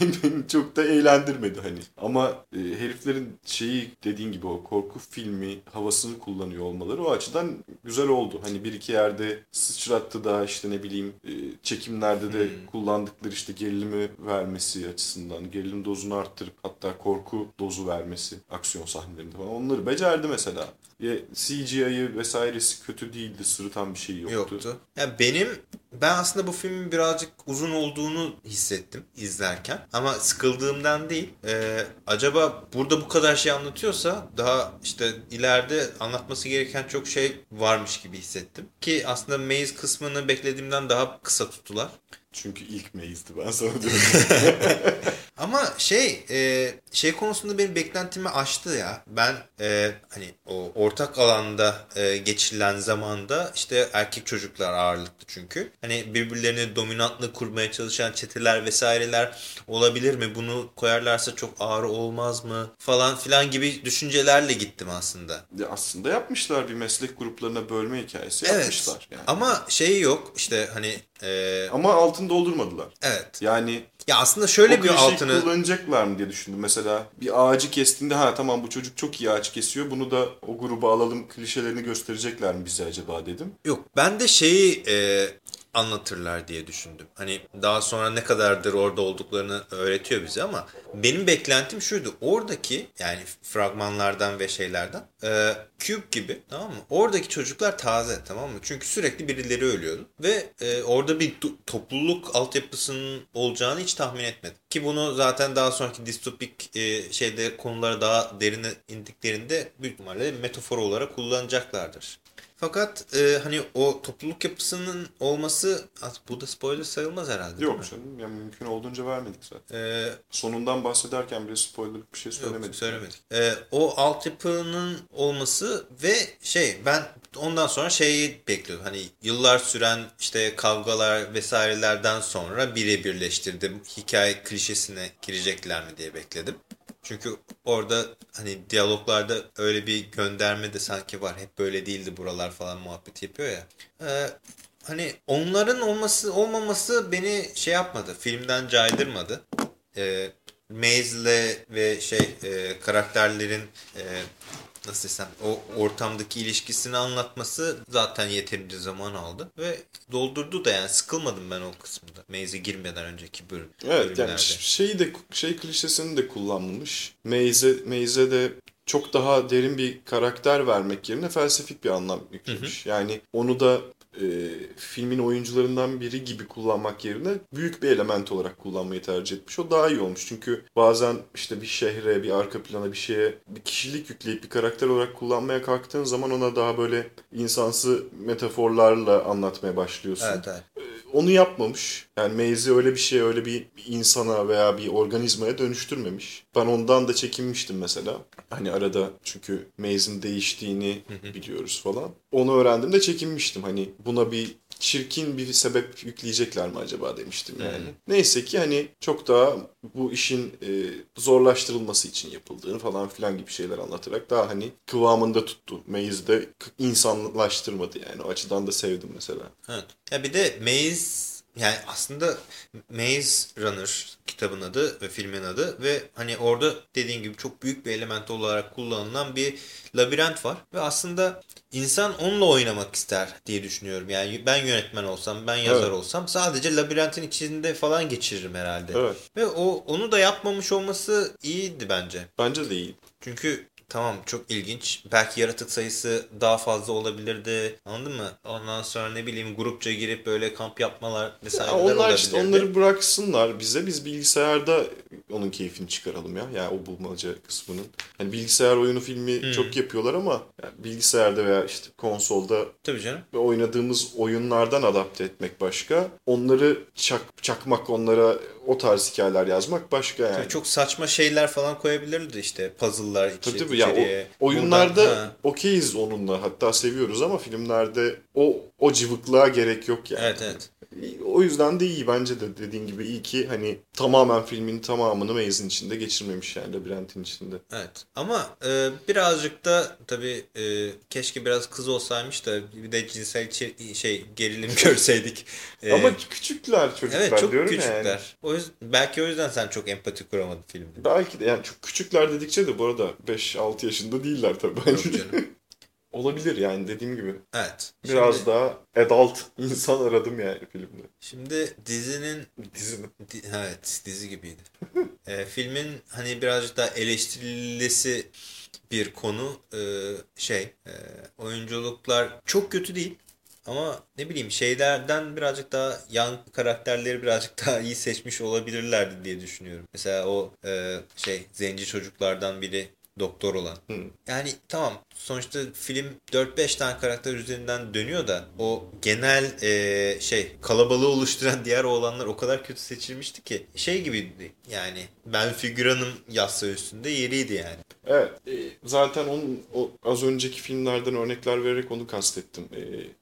beni, beni çok da eğlendirmedi hani. Ama e, heriflerin şeyi dediğin gibi o korku filmi havasını kullanıyor olmaları o açıdan güzel oldu. Hani bir iki yerde sıçrattı da işte ne bileyim e, çekimlerde de Hmm. kullandıkları işte gerilimi vermesi açısından gerilim dozunu arttırıp hatta korku dozu vermesi aksiyon sahnelerinde falan onları becerdi mesela. Ya CGI'yi vesairesi kötü değildi, sırıtan bir şey yoktu. Yoktu. Ya benim ben aslında bu filmin birazcık uzun olduğunu hissettim izlerken. Ama sıkıldığımdan değil. Ee, acaba burada bu kadar şey anlatıyorsa daha işte ileride anlatması gereken çok şey varmış gibi hissettim. Ki aslında Maze kısmını beklediğimden daha kısa tuttular. Çünkü ilk Maze'di ben sana diyorum. Ama şey e, şey konusunda benim beklentimi aştı ya. Ben e, hani o ortak alanda e, geçirilen zamanda işte erkek çocuklar ağırlıklı çünkü. Hani birbirlerini dominantlı kurmaya çalışan çeteler vesaireler olabilir mi? Bunu koyarlarsa çok ağır olmaz mı? Falan filan gibi düşüncelerle gittim aslında. Ya aslında yapmışlar bir meslek gruplarına bölme hikayesi Evet. yapmışlar. Yani. Ama şey yok işte hani e, Ama altını doldurmadılar. evet. Yani Ya aslında şöyle bir altını kullanacaklar mı diye düşündüm. Mesela bir ağacı kestiğinde ha tamam bu çocuk çok iyi ağaç kesiyor. Bunu da o gruba alalım klişelerini gösterecekler mi bize acaba dedim. Yok ben de şeyi e, anlatırlar diye düşündüm. Hani daha sonra ne kadardır orada olduklarını öğretiyor bize ama benim beklentim şuydu. Oradaki yani fragmanlardan ve şeylerden e, Cube gibi tamam mı? Oradaki çocuklar taze tamam mı? Çünkü sürekli birileri ölüyordu. Ve e, orada bir to- topluluk altyapısının olacağını hiç tahmin etmedim. Ki bunu zaten daha sonraki distopik e, şeyde konulara daha derine indiklerinde büyük ihtimalle metafor olarak kullanacaklardır. Fakat e, hani o topluluk yapısının olması bu da spoiler sayılmaz herhalde? Yok canım yani mümkün olduğunca vermedik zaten. E, Sonundan bahsederken bile spoiler bir şey yok söylemedik. söylemedik. E, o altyapının olması ve şey ben ondan sonra şeyi bekliyordum. Hani yıllar süren işte kavgalar vesairelerden sonra biri birleştirdim. Hikaye klişesine girecekler mi diye bekledim. Çünkü orada hani diyaloglarda öyle bir gönderme de sanki var. Hep böyle değildi buralar falan muhabbet yapıyor ya. Ee, hani onların olması olmaması beni şey yapmadı. Filmden caydırmadı. Ee, Maze'le ve şey e, karakterlerin e, nasıl desem o ortamdaki ilişkisini anlatması zaten yeterince zaman aldı ve doldurdu da yani sıkılmadım ben o kısmında. Maze'e girmeden önceki bölüm, Evet bölümlerde. yani şeyi de şey klişesini de kullanılmış. Maze, Maze'e de çok daha derin bir karakter vermek yerine felsefik bir anlam yüklemiş. Yani onu da e, filmin oyuncularından biri gibi kullanmak yerine büyük bir element olarak kullanmayı tercih etmiş. O daha iyi olmuş. Çünkü bazen işte bir şehre, bir arka plana, bir şeye bir kişilik yükleyip bir karakter olarak kullanmaya kalktığın zaman ona daha böyle insansı metaforlarla anlatmaya başlıyorsun Evet, evet. Onu yapmamış. Yani Maze'i öyle bir şey, öyle bir insana veya bir organizmaya dönüştürmemiş. Ben ondan da çekinmiştim mesela. Hani arada çünkü Maze'in değiştiğini biliyoruz falan. Onu öğrendiğimde çekinmiştim. Hani buna bir çirkin bir sebep yükleyecekler mi acaba demiştim yani. Neyse ki hani çok daha bu işin e, zorlaştırılması için yapıldığını falan filan gibi şeyler anlatarak daha hani kıvamında tuttu. Maze'de insanlaştırmadı yani. O açıdan da sevdim mesela. Evet. Ya bir de Maze yani aslında Maze Runner kitabın adı ve filmin adı ve hani orada dediğin gibi çok büyük bir element olarak kullanılan bir labirent var ve aslında insan onunla oynamak ister diye düşünüyorum. Yani ben yönetmen olsam, ben yazar Evet. olsam sadece labirentin içinde falan geçiririm herhalde. Evet. Ve o onu da yapmamış olması iyiydi bence. Bence de iyi. Çünkü tamam çok ilginç. Belki yaratık sayısı daha fazla olabilirdi. Anladın mı? Ondan sonra ne bileyim grupça girip böyle kamp yapmalar vesaire Ya onlar olabilirdi. işte onları bıraksınlar bize. Biz bilgisayarda onun keyfini çıkaralım ya. Yani o bulmaca kısmının. Hani bilgisayar oyunu filmi Hmm. çok yapıyorlar ama yani bilgisayarda veya işte konsolda Tabii canım. oynadığımız oyunlardan adapte etmek başka. Onları çak, çakmak, onlara o tarz hikayeler yazmak başka yani. Tabii çok saçma şeyler falan koyabilirdi işte. Puzzle'lar içi, Tabii tabii. Yani içeriye. o, oyunlarda okeyiz onunla. Hatta seviyoruz ama filmlerde o o cıvıklığa gerek yok yani. Evet evet. O yüzden de iyi bence de dediğin gibi iyi ki hani tamamen filmin tamamını Maze'in içinde geçirmemiş yani labirentin içinde. Evet ama e, birazcık da tabii e, keşke biraz kız olsaymış da bir de cinsel şey gerilim görseydik. E, Ama küçükler çocuklar evet çok diyorum küçükler. yani. O yüzden, belki o yüzden sen çok empati kuramadın filmde. Belki de yani çok küçükler dedikçe de bu arada 5-6 yaşında değiller tabii Yok canım. Olabilir yani dediğim gibi. Evet. Biraz şimdi, daha adult insan aradım yani filmde. Şimdi dizinin Dizi mi? Di- Evet dizi gibiydi. Ee, filmin hani birazcık daha eleştirilisi bir konu Ee, şey e, oyunculuklar çok kötü değil ama ne bileyim şeylerden birazcık daha yan karakterleri birazcık daha iyi seçmiş olabilirlerdi diye düşünüyorum. Mesela o e, şey zenci çocuklardan biri doktor olan. Hı. Yani tamam sonuçta film 4-5 tane karakter üzerinden dönüyor da o genel e, şey kalabalığı oluşturan diğer oğlanlar o kadar kötü seçilmişti ki şey gibiydi yani ben figüranım yassı üstünde yeriydi yani. Evet. e, zaten onun o az önceki filmlerden örnekler vererek onu kastettim. E,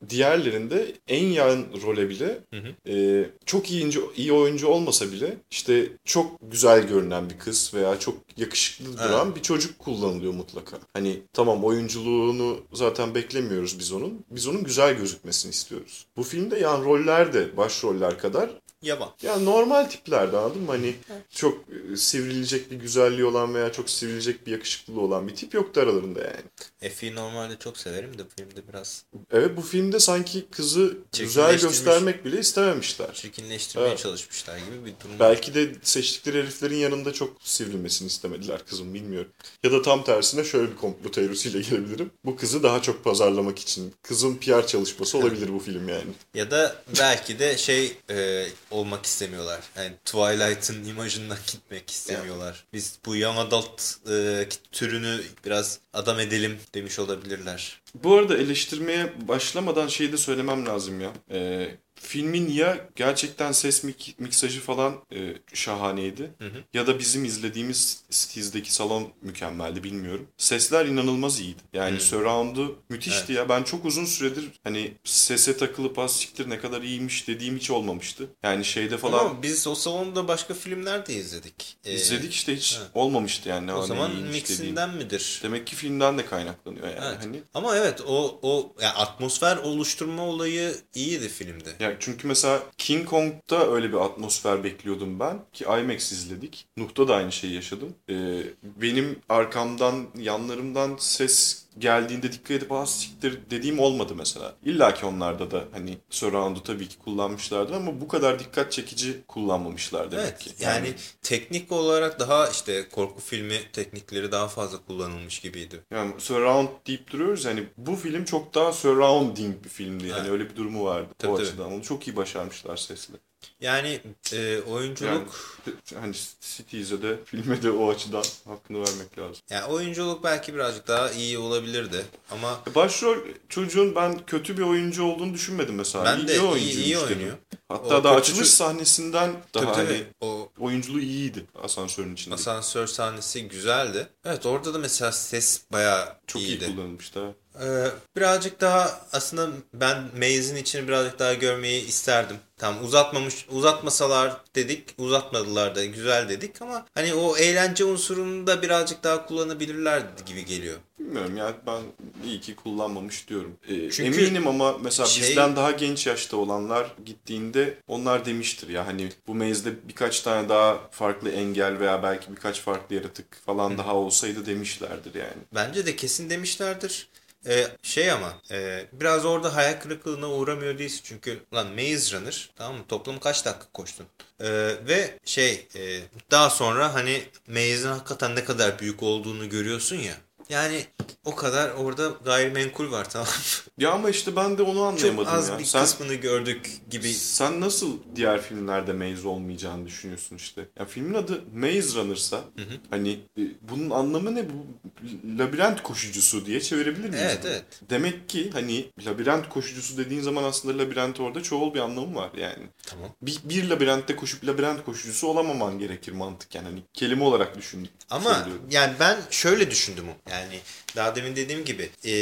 diğerlerinde en yan role bile Hı hı. e, çok iyi, oyuncu, iyi oyuncu olmasa bile işte çok güzel görünen bir kız veya çok yakışıklı duran bir çocuk kullanılıyor mutlaka. Hani tamam oyunculuğunu zaten beklemiyoruz biz onun. Biz onun güzel gözükmesini istiyoruz. Bu filmde yan roller de başroller kadar Yaban. ya normal tiplerde anladın mı? Hani çok e, sivrilecek bir güzelliği olan veya çok sivrilecek bir yakışıklılığı olan bir tip yoktu aralarında yani. Efe'yi normalde çok severim de bu filmde biraz Evet bu filmde sanki kızı güzel göstermek bile istememişler. çirkinleştirmeye Evet. çalışmışlar gibi bir durum. Belki de seçtikleri heriflerin yanında çok sivrilmesini istemediler kızım bilmiyorum. Ya da tam tersine şöyle bir komplo teorisiyle gelebilirim. Bu kızı daha çok pazarlamak için. Kızın PR çalışması olabilir bu film yani. Ya da belki de şey e, olmak istemiyorlar. Yani Twilight'ın imajından gitmek istemiyorlar. Biz bu young adult e, türünü biraz adam edelim demiş olabilirler. Bu arada eleştirmeye başlamadan şeyi de söylemem lazım ya. Ee, filmin ya gerçekten ses mik miksajı falan e, şahaneydi. Hı hı. Ya da bizim izlediğimiz Stiz'deki salon mükemmeldi bilmiyorum. Sesler inanılmaz iyiydi. Yani Hı. surround'u müthişti ya. Ben çok uzun süredir hani sese takılıp az siktir ne kadar iyiymiş dediğim hiç olmamıştı. Yani şeyde falan Ama biz o salonda başka filmler de izledik. E, izledik işte hiç evet. olmamıştı yani. O ne zaman dediğim. mixinden midir? Demek ki filmden de kaynaklanıyor yani. Evet. Hani Ama evet o o yani atmosfer oluşturma olayı iyiydi filmde. Ya çünkü mesela King Kong'da öyle bir atmosfer bekliyordum ben ki IMAX izledik. Nuh'ta da aynı şeyi yaşadım. Ee, benim arkamdan, yanlarımdan ses geldiğinde dikkat edip az siktir dediğim olmadı mesela. İlla ki onlarda da hani surround'u tabii ki kullanmışlardır ama bu kadar dikkat çekici kullanmamışlar demek Evet ki. yani teknik olarak daha işte korku filmi teknikleri daha fazla kullanılmış gibiydi. Yani surround deyip duruyoruz yani bu film çok daha surrounding bir filmdi. Hani Evet. öyle bir durumu vardı Tabii, o tabii. açıdan. Onu çok iyi başarmışlar sesle. Yani e, oyunculuk Hani Cities'e de filme de o açıdan hakkını vermek lazım. yani oyunculuk belki birazcık daha iyi olabilirdi ama Başrol çocuğun ben kötü bir oyuncu olduğunu düşünmedim mesela. ben İyi- de iyi iyi, oynuyor. Hatta O daha kötü açılış sahnesinden daha Tabii hani tabii. O oyunculuğu iyiydi asansörün içinde. asansör sahnesi güzeldi. Evet orada da mesela ses bayağı Çok iyiydi. iyi kullanılmıştı. Ee, birazcık daha aslında ben Maze'in içini birazcık daha görmeyi isterdim. Tamam uzatmamış uzatmasalar dedik uzatmadılar da güzel dedik ama hani o eğlence unsurunu da birazcık daha kullanabilirler gibi geliyor. Bilmiyorum ya ben iyi ki kullanmamış diyorum. Ee, Çünkü eminim ama mesela şey- bizden daha genç yaşta olanlar gittiğinde onlar demiştir ya hani bu mezde birkaç tane daha farklı engel veya belki birkaç farklı yaratık falan daha olsaydı demişlerdir yani. Bence de kesin demişlerdir. Ee, şey ama e, biraz orada hayal kırıklığına uğramıyor değilsin. Çünkü lan Maze Runner tamam mı? Toplam kaç dakika koştun? Ee, ve şey e, daha sonra hani Maze'in hakikaten ne kadar büyük olduğunu görüyorsun ya. Yani o kadar orada gayrimenkul var tamam? Ya ama işte ben de onu Çok anlayamadım az ya. bir Sen kısmını gördük gibi. Sen nasıl diğer filmlerde Maze olmayacağını düşünüyorsun işte? Ya filmin adı Maze Runner'sa hani e, bunun anlamı ne bu labirent koşucusu diye çevirebilir miyiz? Evet bunu? evet. Demek ki hani labirent koşucusu dediğin zaman aslında labirent orada çoğul bir anlamı var yani. Tamam. Bir, bir labirentte koşup labirent koşucusu olamaman gerekir mantıken hani kelime olarak düşün. Ama söylüyorum. yani ben şöyle düşündüm o. Yani Yani daha demin dediğim gibi e,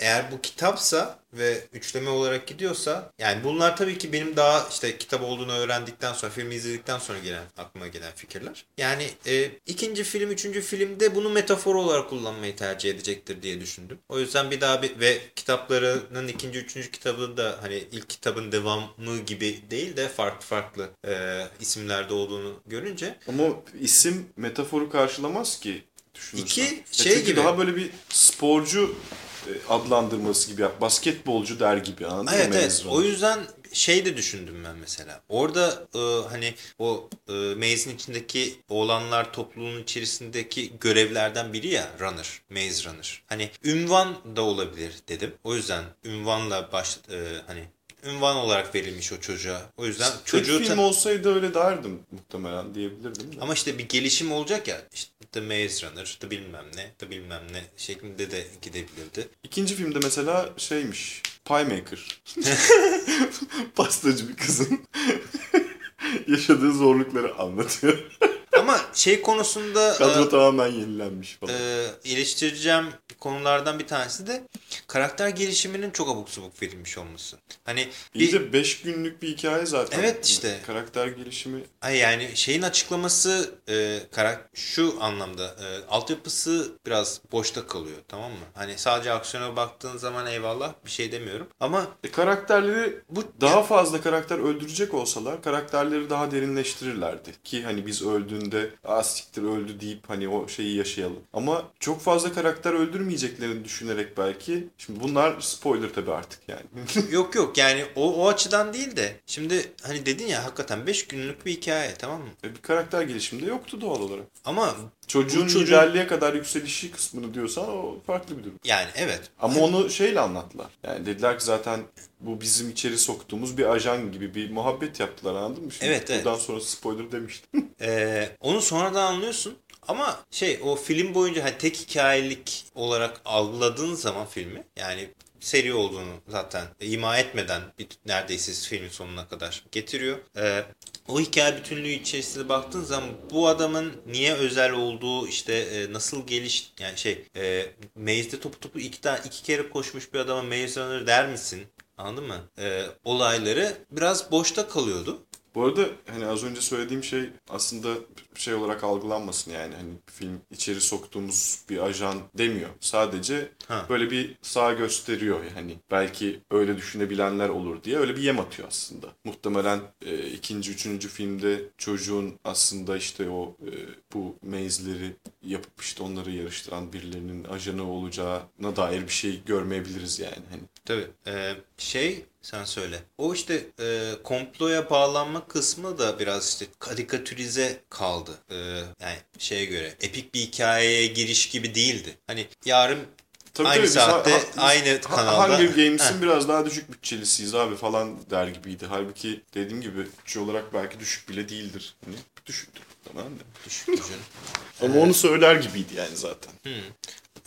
eğer bu kitapsa ve üçleme olarak gidiyorsa yani bunlar tabii ki benim daha işte kitap olduğunu öğrendikten sonra filmi izledikten sonra gelen aklıma gelen fikirler. Yani e, ikinci film, üçüncü filmde bunu metafor olarak kullanmayı tercih edecektir diye düşündüm. O yüzden bir daha bir ve kitaplarının ikinci, üçüncü kitabı da hani ilk kitabın devamı gibi değil de farklı farklı e, isimlerde olduğunu görünce Ama isim metaforu karşılamaz ki düşünürsen. İki, Ya şey çünkü gibi. daha böyle bir sporcu e, adlandırması gibi, basketbolcu der gibi anladın Evet mı? evet. O yüzden şey de düşündüm ben mesela. Orada e, hani o e, Maze'in içindeki oğlanlar topluluğunun içerisindeki görevlerden biri ya Runner, Maze Runner. Hani ünvan da olabilir dedim. O yüzden ünvanla baş e, hani ünvan olarak verilmiş o çocuğa. O yüzden Tek çocuğu film olsaydı öyle derdim muhtemelen diyebilirdim de. ama işte bir gelişim olacak ya. İşte The Maze Runner, The bilmem ne, The bilmem ne şeklinde de gidebilirdi. İkinci filmde mesela şeymiş, Pie Maker. Pastacı bir kızın yaşadığı zorlukları anlatıyor. Ama şey konusunda e, Kadro tamamen yenilenmiş falan. e, eleştireceğim konulardan bir tanesi de karakter gelişiminin çok abuk subuk verilmiş olması. Hani bir, İyice 5 günlük bir hikaye zaten. Evet işte. Karakter gelişimi Ay yani şeyin açıklaması e, karak şu anlamda e, altyapısı biraz boşta kalıyor tamam mı? Hani sadece aksiyona baktığın zaman eyvallah bir şey demiyorum. Ama E, karakterleri bu daha fazla karakter öldürecek olsalar karakterleri daha derinleştirirlerdi. Ki hani biz öldüğünde aa siktir öldü deyip hani o şeyi yaşayalım. Ama çok fazla karakter öldürmeyeceklerini düşünerek belki. Şimdi bunlar spoiler tabii artık yani. yok yok yani o, o açıdan değil de şimdi hani dedin ya hakikaten 5 günlük bir hikaye tamam mı? E, bir karakter gelişiminde yoktu doğal olarak. Ama Çocuğun çocuğun- liderliğe kadar yükselişi kısmını diyorsan o farklı bir durum. yani evet Ama onu şeyle anlattılar. Yani dediler ki zaten bu bizim içeri soktuğumuz bir ajan gibi bir muhabbet yaptılar anladın mı? Şimdi Evet, evet. Buradan sonra spoiler demiştim. Ee, onu sonradan anlıyorsun. Ama şey o film boyunca hani tek hikayelik olarak algıladığın zaman filmi yani seri olduğunu zaten ima etmeden bir, neredeyse filmin sonuna kadar getiriyor. Ee, o hikaye bütünlüğü içerisinde baktığın zaman bu adamın niye özel olduğu işte e, nasıl geliş yani şey e, Maze'de topu topu iki, tane, iki kere koşmuş bir adama Runner der misin? Anladın mı? Ee, olayları biraz boşta kalıyordu. Bu arada hani az önce söylediğim şey aslında şey olarak algılanmasın yani hani film içeri soktuğumuz bir ajan demiyor. Sadece Ha. böyle bir sağ gösteriyor yani belki öyle düşünebilenler olur diye öyle bir yem atıyor aslında. Muhtemelen e, ikinci, üçüncü filmde çocuğun aslında işte o e, bu maze'leri yapıp işte onları yarıştıran birilerinin ajanı olacağına dair bir şey görmeyebiliriz yani. Hani Tabii. Ee, şey sen söyle. O işte e, komploya bağlanma kısmı da biraz işte karikatürize kaldı. Ee, yani şeye göre epik bir hikayeye giriş gibi değildi. Hani yarın Tabii Aynı tabii, saatte, ha- biz aynı Ha- kanalda. Hunger Games'in biraz daha düşük bütçelisiyiz abi falan der gibiydi. Halbuki dediğim gibi bütçe olarak belki düşük bile değildir. Hani düşüktür tamam da. düşük gücün. Ama onu söyler gibiydi yani zaten.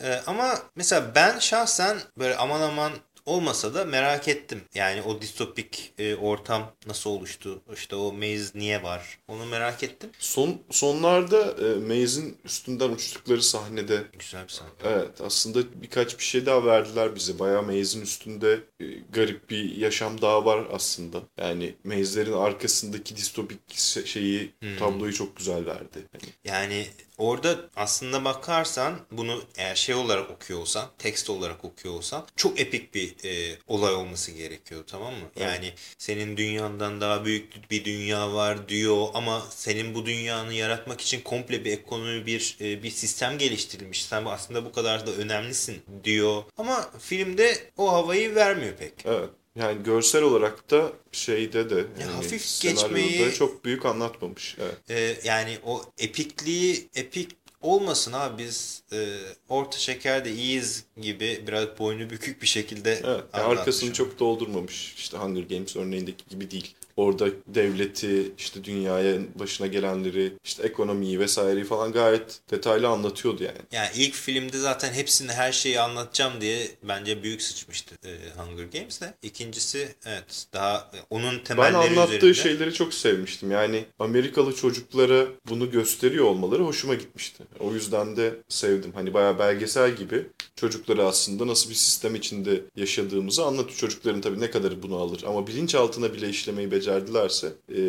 Ee, ama mesela ben şahsen böyle aman aman olmasa da merak ettim. Yani o distopik e, ortam nasıl oluştu? İşte o maze niye var? Onu merak ettim. Son sonlarda e, Maze'in üstünden uçtukları sahnede Güzel bir sahne. evet aslında birkaç bir şey daha verdiler bize. Bayağı Maze'in üstünde e, garip bir yaşam daha var aslında. Yani Maze'lerin arkasındaki distopik şeyi tabloyu çok güzel verdi. Yani orada aslında bakarsan bunu eğer şey olarak okuyor olsan, tekst olarak okuyor olsan çok epik bir e, olay olması gerekiyor tamam mı? Yani senin dünyandan daha büyük bir dünya var diyor ama senin bu dünyanı yaratmak için komple bir ekonomi, bir e, bir sistem geliştirilmiş. Sen aslında bu kadar da önemlisin diyor. Ama filmde o havayı vermiyor pek. Evet. Yani görsel olarak da şeyde de yani hafif geçmeyi- çok büyük anlatmamış. Evet. Ee, yani o epikliği epik olmasın abi biz e, orta şekerde iyiyiz gibi biraz boynu bükük bir şekilde Evet. Yani arkasını çok doldurmamış. İşte Hunger Games örneğindeki gibi değil. Orada devleti, işte dünyaya başına gelenleri, işte ekonomiyi vesaireyi falan gayet detaylı anlatıyordu yani. Yani ilk filmde zaten hepsini her şeyi anlatacağım diye bence büyük sıçmıştı e, Hunger Games'de. İkincisi evet daha onun Ben temelleri anlattığı üzerinde. şeyleri çok sevmiştim. Yani Amerikalı çocuklara bunu gösteriyor olmaları hoşuma gitmişti. O yüzden de sevdim. Hani bayağı belgesel gibi çocukları aslında nasıl bir sistem içinde yaşadığımızı anlatıyor. Çocukların tabii ne kadarı bunu alır. Ama bilinçaltına bile işlemeyi becerdilerse e,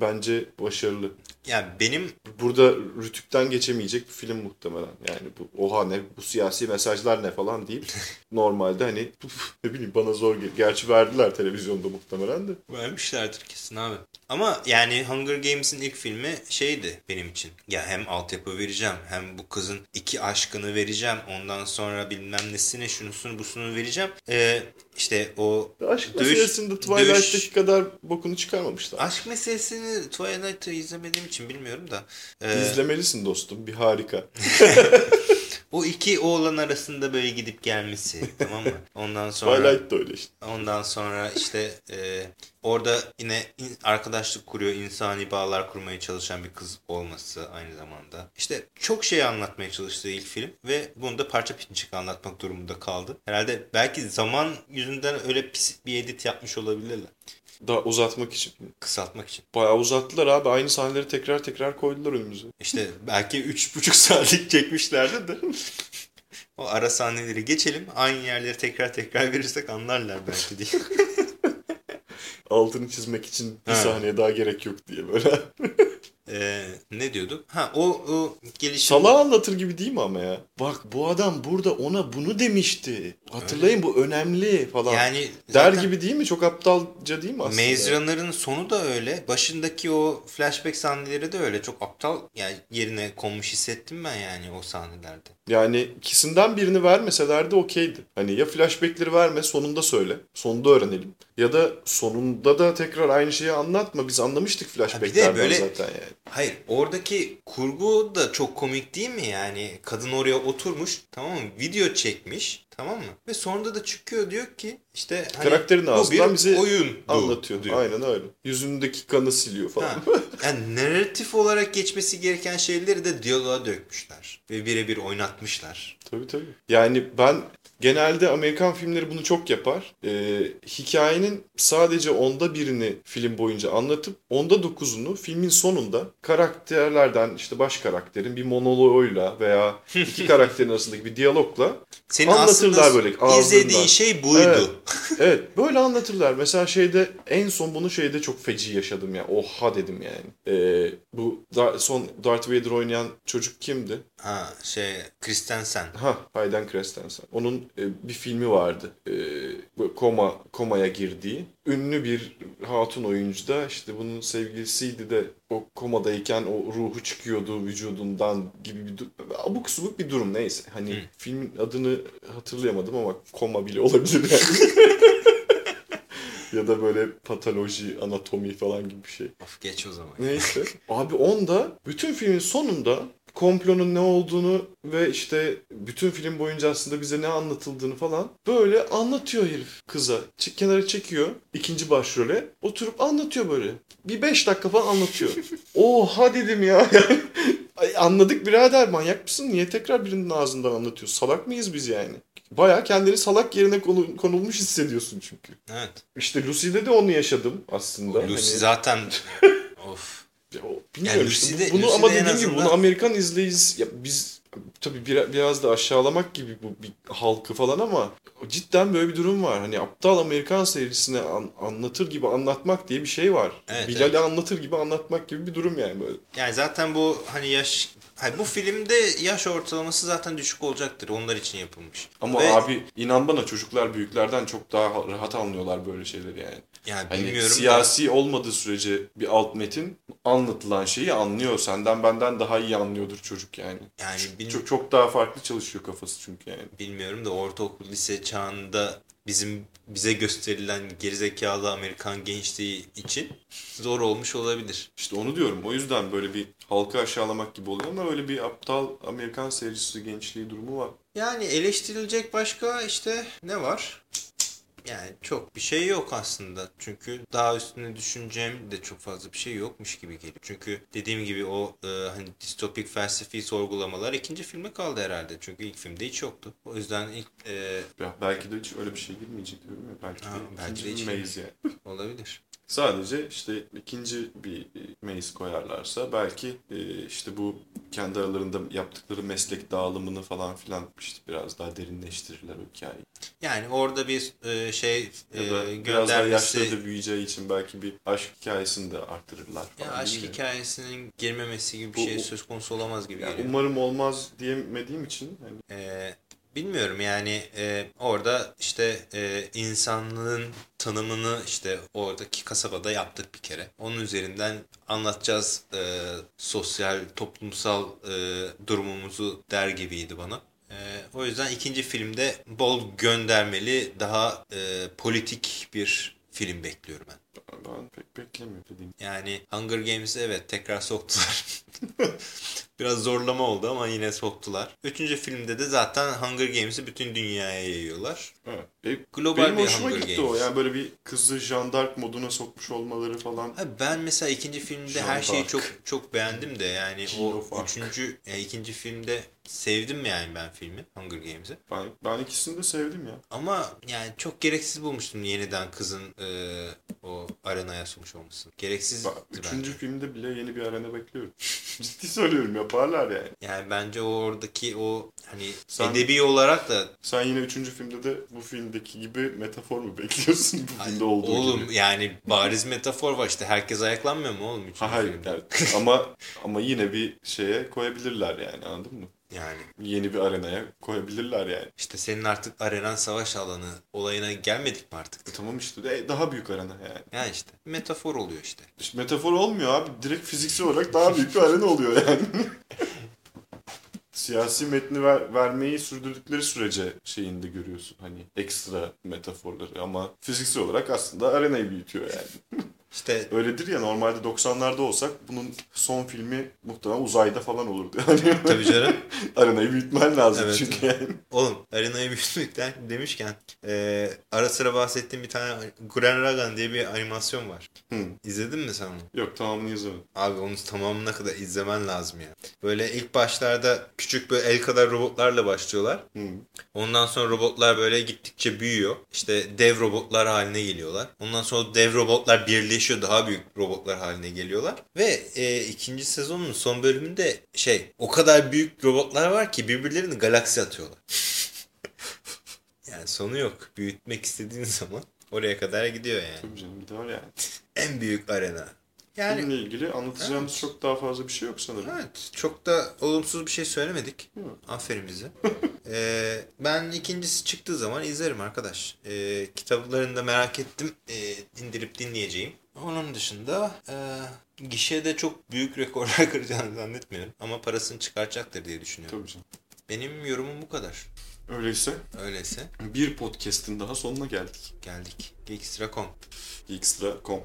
bence başarılı. Yani benim Burada rütükten geçemeyecek bir film muhtemelen. Yani bu oha ne bu siyasi mesajlar ne falan deyip normalde hani ne bileyim bana zor gel. Gerçi verdiler televizyonda muhtemelen de. vermişlerdir kesin abi. Ama yani Hunger Games'in ilk filmi şeydi benim için. Ya hem altyapı vereceğim hem bu kızın iki aşkını vereceğim. Ondan sonra bilmem nesini şunusunu busunu vereceğim. Ee, işte o Aşk Dövüş- meselesinde Twilight'taki dövüş- kadar bokunu çıkarmamışlar. aşk meselesini Twilight'ı izlemediğim için bilmiyorum da. Ee, İzlemelisin dostum. Bir harika. o iki oğlan arasında böyle gidip gelmesi tamam mı? Ondan sonra Twilight da öyle işte. Ondan sonra işte e, orada yine in- arkadaşlık kuruyor, insani bağlar kurmaya çalışan bir kız olması aynı zamanda. İşte çok şey anlatmaya çalıştığı ilk film ve bunu da parça pinçik anlatmak durumunda kaldı. Herhalde belki zaman yüzünden öyle pis bir edit yapmış olabilirler. Daha uzatmak için. Kısaltmak için. Bayağı uzattılar abi. Aynı sahneleri tekrar tekrar koydular önümüze. İşte belki üç buçuk saatlik çekmişlerdi de. O ara sahneleri geçelim. Aynı yerleri tekrar tekrar verirsek anlarlar belki diye. Altını çizmek için bir Ha. sahneye daha gerek yok diye böyle. Ee, ne diyorduk? Ha o, o gelişim... Salağı anlatır gibi değil mi ama ya? Bak bu adam burada ona bunu demişti. Hatırlayın bu önemli falan. Yani Der gibi değil mi? Çok aptalca değil mi aslında? Maze Runner'ın sonu da öyle. Başındaki o flashback sahneleri de öyle. Çok aptal yani yerine konmuş hissettim ben yani o sahnelerde. Yani ikisinden birini vermeselerdi okeydi. Hani ya flashbackleri verme sonunda söyle. Sonunda öğrenelim. Ya da sonunda da tekrar aynı şeyi anlatma. Biz anlamıştık flashbacklerden böyle- zaten yani. Hayır oradaki kurgu da çok komik değil mi yani? Kadın oraya oturmuş tamam mı? Video çekmiş tamam mı? Ve sonunda da çıkıyor diyor ki işte hani Karakterin bu ağzından bir bize oyun Anlatıyor. diyor. Aynen öyle. Yüzündeki kanı siliyor falan. Ha. Yani narratif olarak geçmesi gereken şeyleri de diyaloğa dökmüşler. Ve birebir oynatmışlar. Tabii tabii. Yani ben genelde Amerikan filmleri bunu çok yapar. Ee, hikayenin sadece onda birini film boyunca anlatıp onda dokuzunu filmin sonunda karakterlerden işte baş karakterin bir monoloğuyla veya iki karakterin arasındaki bir diyalogla Senin Anlatırlar böyle ağzından. izlediğin şey buydu. Evet. evet böyle anlatırlar. Mesela şeyde en son bunu şeyde çok feci yaşadım ya. Oha dedim yani. Ee, bu da- son Darth Vader oynayan çocuk kimdi? Ha şey Christensen. Ha, Hayden Christensen. Onun e, bir filmi vardı. E, koma komaya girdiği. Ünlü bir hatun oyuncu da işte bunun sevgilisiydi de o komadayken o ruhu çıkıyordu vücudundan gibi bir abuk subuk bir durum neyse. Hani Hı. filmin adını hatırlayamadım ama koma bile olabilir yani. ya da böyle patoloji, anatomi falan gibi bir şey. Of geç o zaman. Neyse. Abi onda bütün filmin sonunda komplonun ne olduğunu ve işte bütün film boyunca aslında bize ne anlatıldığını falan böyle anlatıyor herif kıza. Çık kenara çekiyor ikinci başrole. Oturup anlatıyor böyle. Bir beş dakika falan anlatıyor. Oha dedim ya. Ay, Anladık birader manyak mısın? Niye tekrar birinin ağzından anlatıyor? Salak mıyız biz yani? Baya kendini salak yerine konu- konulmuş hissediyorsun çünkü. Evet. İşte Lucy'de de onu yaşadım aslında. Lucy Hani- zaten of. Ya, bilmiyorum Yani işte. Bunu Lucy'de ama dediğim gibi azından- bunu Amerikan izleyiz. Ya biz tabii bir, biraz da aşağılamak gibi bu bir halkı falan ama cidden böyle bir durum var. Hani aptal Amerikan seyircisine an- anlatır gibi anlatmak diye bir şey var. Evet, Bilal'i evet. anlatır gibi anlatmak gibi bir durum yani böyle. Yani zaten bu hani yaş Hayır, bu filmde yaş ortalaması zaten düşük olacaktır. Onlar için yapılmış. Ama Ve- abi inan bana çocuklar büyüklerden çok daha rahat anlıyorlar böyle şeyleri yani. Yani Hani bilmiyorum da- siyasi olmadığı sürece bir alt metin anlatılan şeyi anlıyor. Senden benden daha iyi anlıyordur çocuk yani. yani bil- Çok, çok daha farklı çalışıyor kafası çünkü yani. bilmiyorum da ortaokul lise çağında bizim bize gösterilen gerizekalı Amerikan gençliği için zor olmuş olabilir. İşte onu diyorum. O yüzden böyle bir halka aşağılamak gibi oluyor ama öyle bir aptal Amerikan seyircisi gençliği durumu var. Yani eleştirilecek başka işte ne var? Yani çok bir şey yok aslında. Çünkü daha üstüne düşüneceğim de çok fazla bir şey yokmuş gibi geliyor. Çünkü dediğim gibi o e, hani distopik felsefi sorgulamalar ikinci filme kaldı herhalde. Çünkü ilk filmde hiç yoktu. O yüzden ilk e, Ya belki de hiç öyle bir şey girmeyecek diyorum ya. Belki de, Ha, belki de hiç yani. olabilir. Sadece işte ikinci bir maze koyarlarsa belki e, işte bu kendi aralarında yaptıkları meslek dağılımını falan filan işte biraz daha derinleştirirler o hikayeyi. Yani orada bir e, şey e, Ya da biraz daha göndermesi yaşlı da büyüyeceği için belki bir aşk hikayesini de arttırırlar ya falan. aşk bilmiyorum. hikayesinin girmemesi gibi bir Bu- şey söz konusu olamaz gibi Yani geliyor. umarım olmaz diyemediğim için hani Ee, bilmiyorum yani e, orada işte e, insanlığın tanımını işte oradaki kasabada yaptık bir kere. Onun üzerinden anlatacağız e, sosyal, toplumsal e, durumumuzu der gibiydi bana. E, o yüzden ikinci filmde bol göndermeli, daha e, politik bir film bekliyorum ben. ben pek beklemiyorum dediğim. Yani Hunger Games'i evet tekrar soktular. Biraz zorlama oldu ama yine soktular. Üçüncü filmde de zaten Hunger Games'i bütün dünyaya yayıyorlar. Evet. E, Global benim bir hoşuma Hunger gitti Games. o. Yani böyle bir kızı jandark moduna sokmuş olmaları falan. Ha, ben mesela ikinci filmde her Jean şeyi d'Arc. çok çok beğendim de yani King o üçüncü ya ikinci filmde sevdim yani ben filmi Hunger Games'i. Ben, ben ikisini de sevdim ya. Ama yani çok gereksiz bulmuştum yeniden kızın e, o arenaya sokmuş olmasını. Gereksiz üçüncü filmde bile yeni bir arena bekliyorum. Ciddi söylüyorum yaparlar yani. Yani bence o oradaki o hani Sen- edebi olarak da Sen yine üçüncü filmde de bu filmdeki gibi metafor mu bekliyorsun bu filmde olduğu Oğlum gibi? yani bariz metafor var işte herkes ayaklanmıyor mu oğlum Ha, hayır filmde? evet. ama ama yine bir şeye koyabilirler yani anladın mı? Yani Yeni bir arenaya koyabilirler yani. işte senin artık arenan savaş alanı olayına gelmedik mi artık? E tamam işte de daha büyük arena yani. Yani işte metafor oluyor işte. İşte metafor olmuyor abi. Direkt fiziksel olarak daha büyük bir arena oluyor yani. Siyasi metni ver, vermeyi sürdürdükleri sürece şeyinde görüyorsun hani ekstra metaforları ama fiziksel olarak aslında arenayı büyütüyor yani. İşte Öyledir ya normalde 90'larda olsak bunun son filmi muhtemelen uzayda falan olurdu yani. tabii canım. arenayı büyütmen lazım Evet. çünkü yani. Oğlum arenayı büyütmekten demişken e, ara sıra bahsettiğim bir tane Gurren Lagann diye bir animasyon var. Hı. İzledin mi sen onu? Yok tamamını izlemedim. Abi onu tamamına kadar izlemen lazım ya. Böyle ilk başlarda küçük böyle el kadar robotlarla başlıyorlar. Hı. Ondan sonra robotlar böyle gittikçe büyüyor. İşte dev robotlar haline geliyorlar. Ondan sonra dev robotlar birleşiyor. Daha büyük robotlar haline geliyorlar. Ve e, ikinci sezonun son bölümünde şey o kadar büyük robotlar var ki birbirlerini galaksi atıyorlar. yani sonu yok. Büyütmek istediğin zaman oraya kadar gidiyor yani. Tabii canım gider yani. En büyük arena. Yani Filmle ilgili anlatacağımız Evet. çok daha fazla bir şey yok sanırım. Evet. Çok da olumsuz bir şey söylemedik. Hı. Aferin bize. Ee, ben ikincisi çıktığı zaman izlerim arkadaş. Ee, kitaplarını da merak ettim. Ee, indirip dinleyeceğim. Onun dışında e, gişede çok büyük rekorlar kıracağını zannetmiyorum. Ama parasını çıkartacaktır diye düşünüyorum. Tabii canım. Benim yorumum bu kadar. Öyleyse Öyleyse bir podcast'in daha sonuna geldik. geldik. Geekstra.com Geekstra.com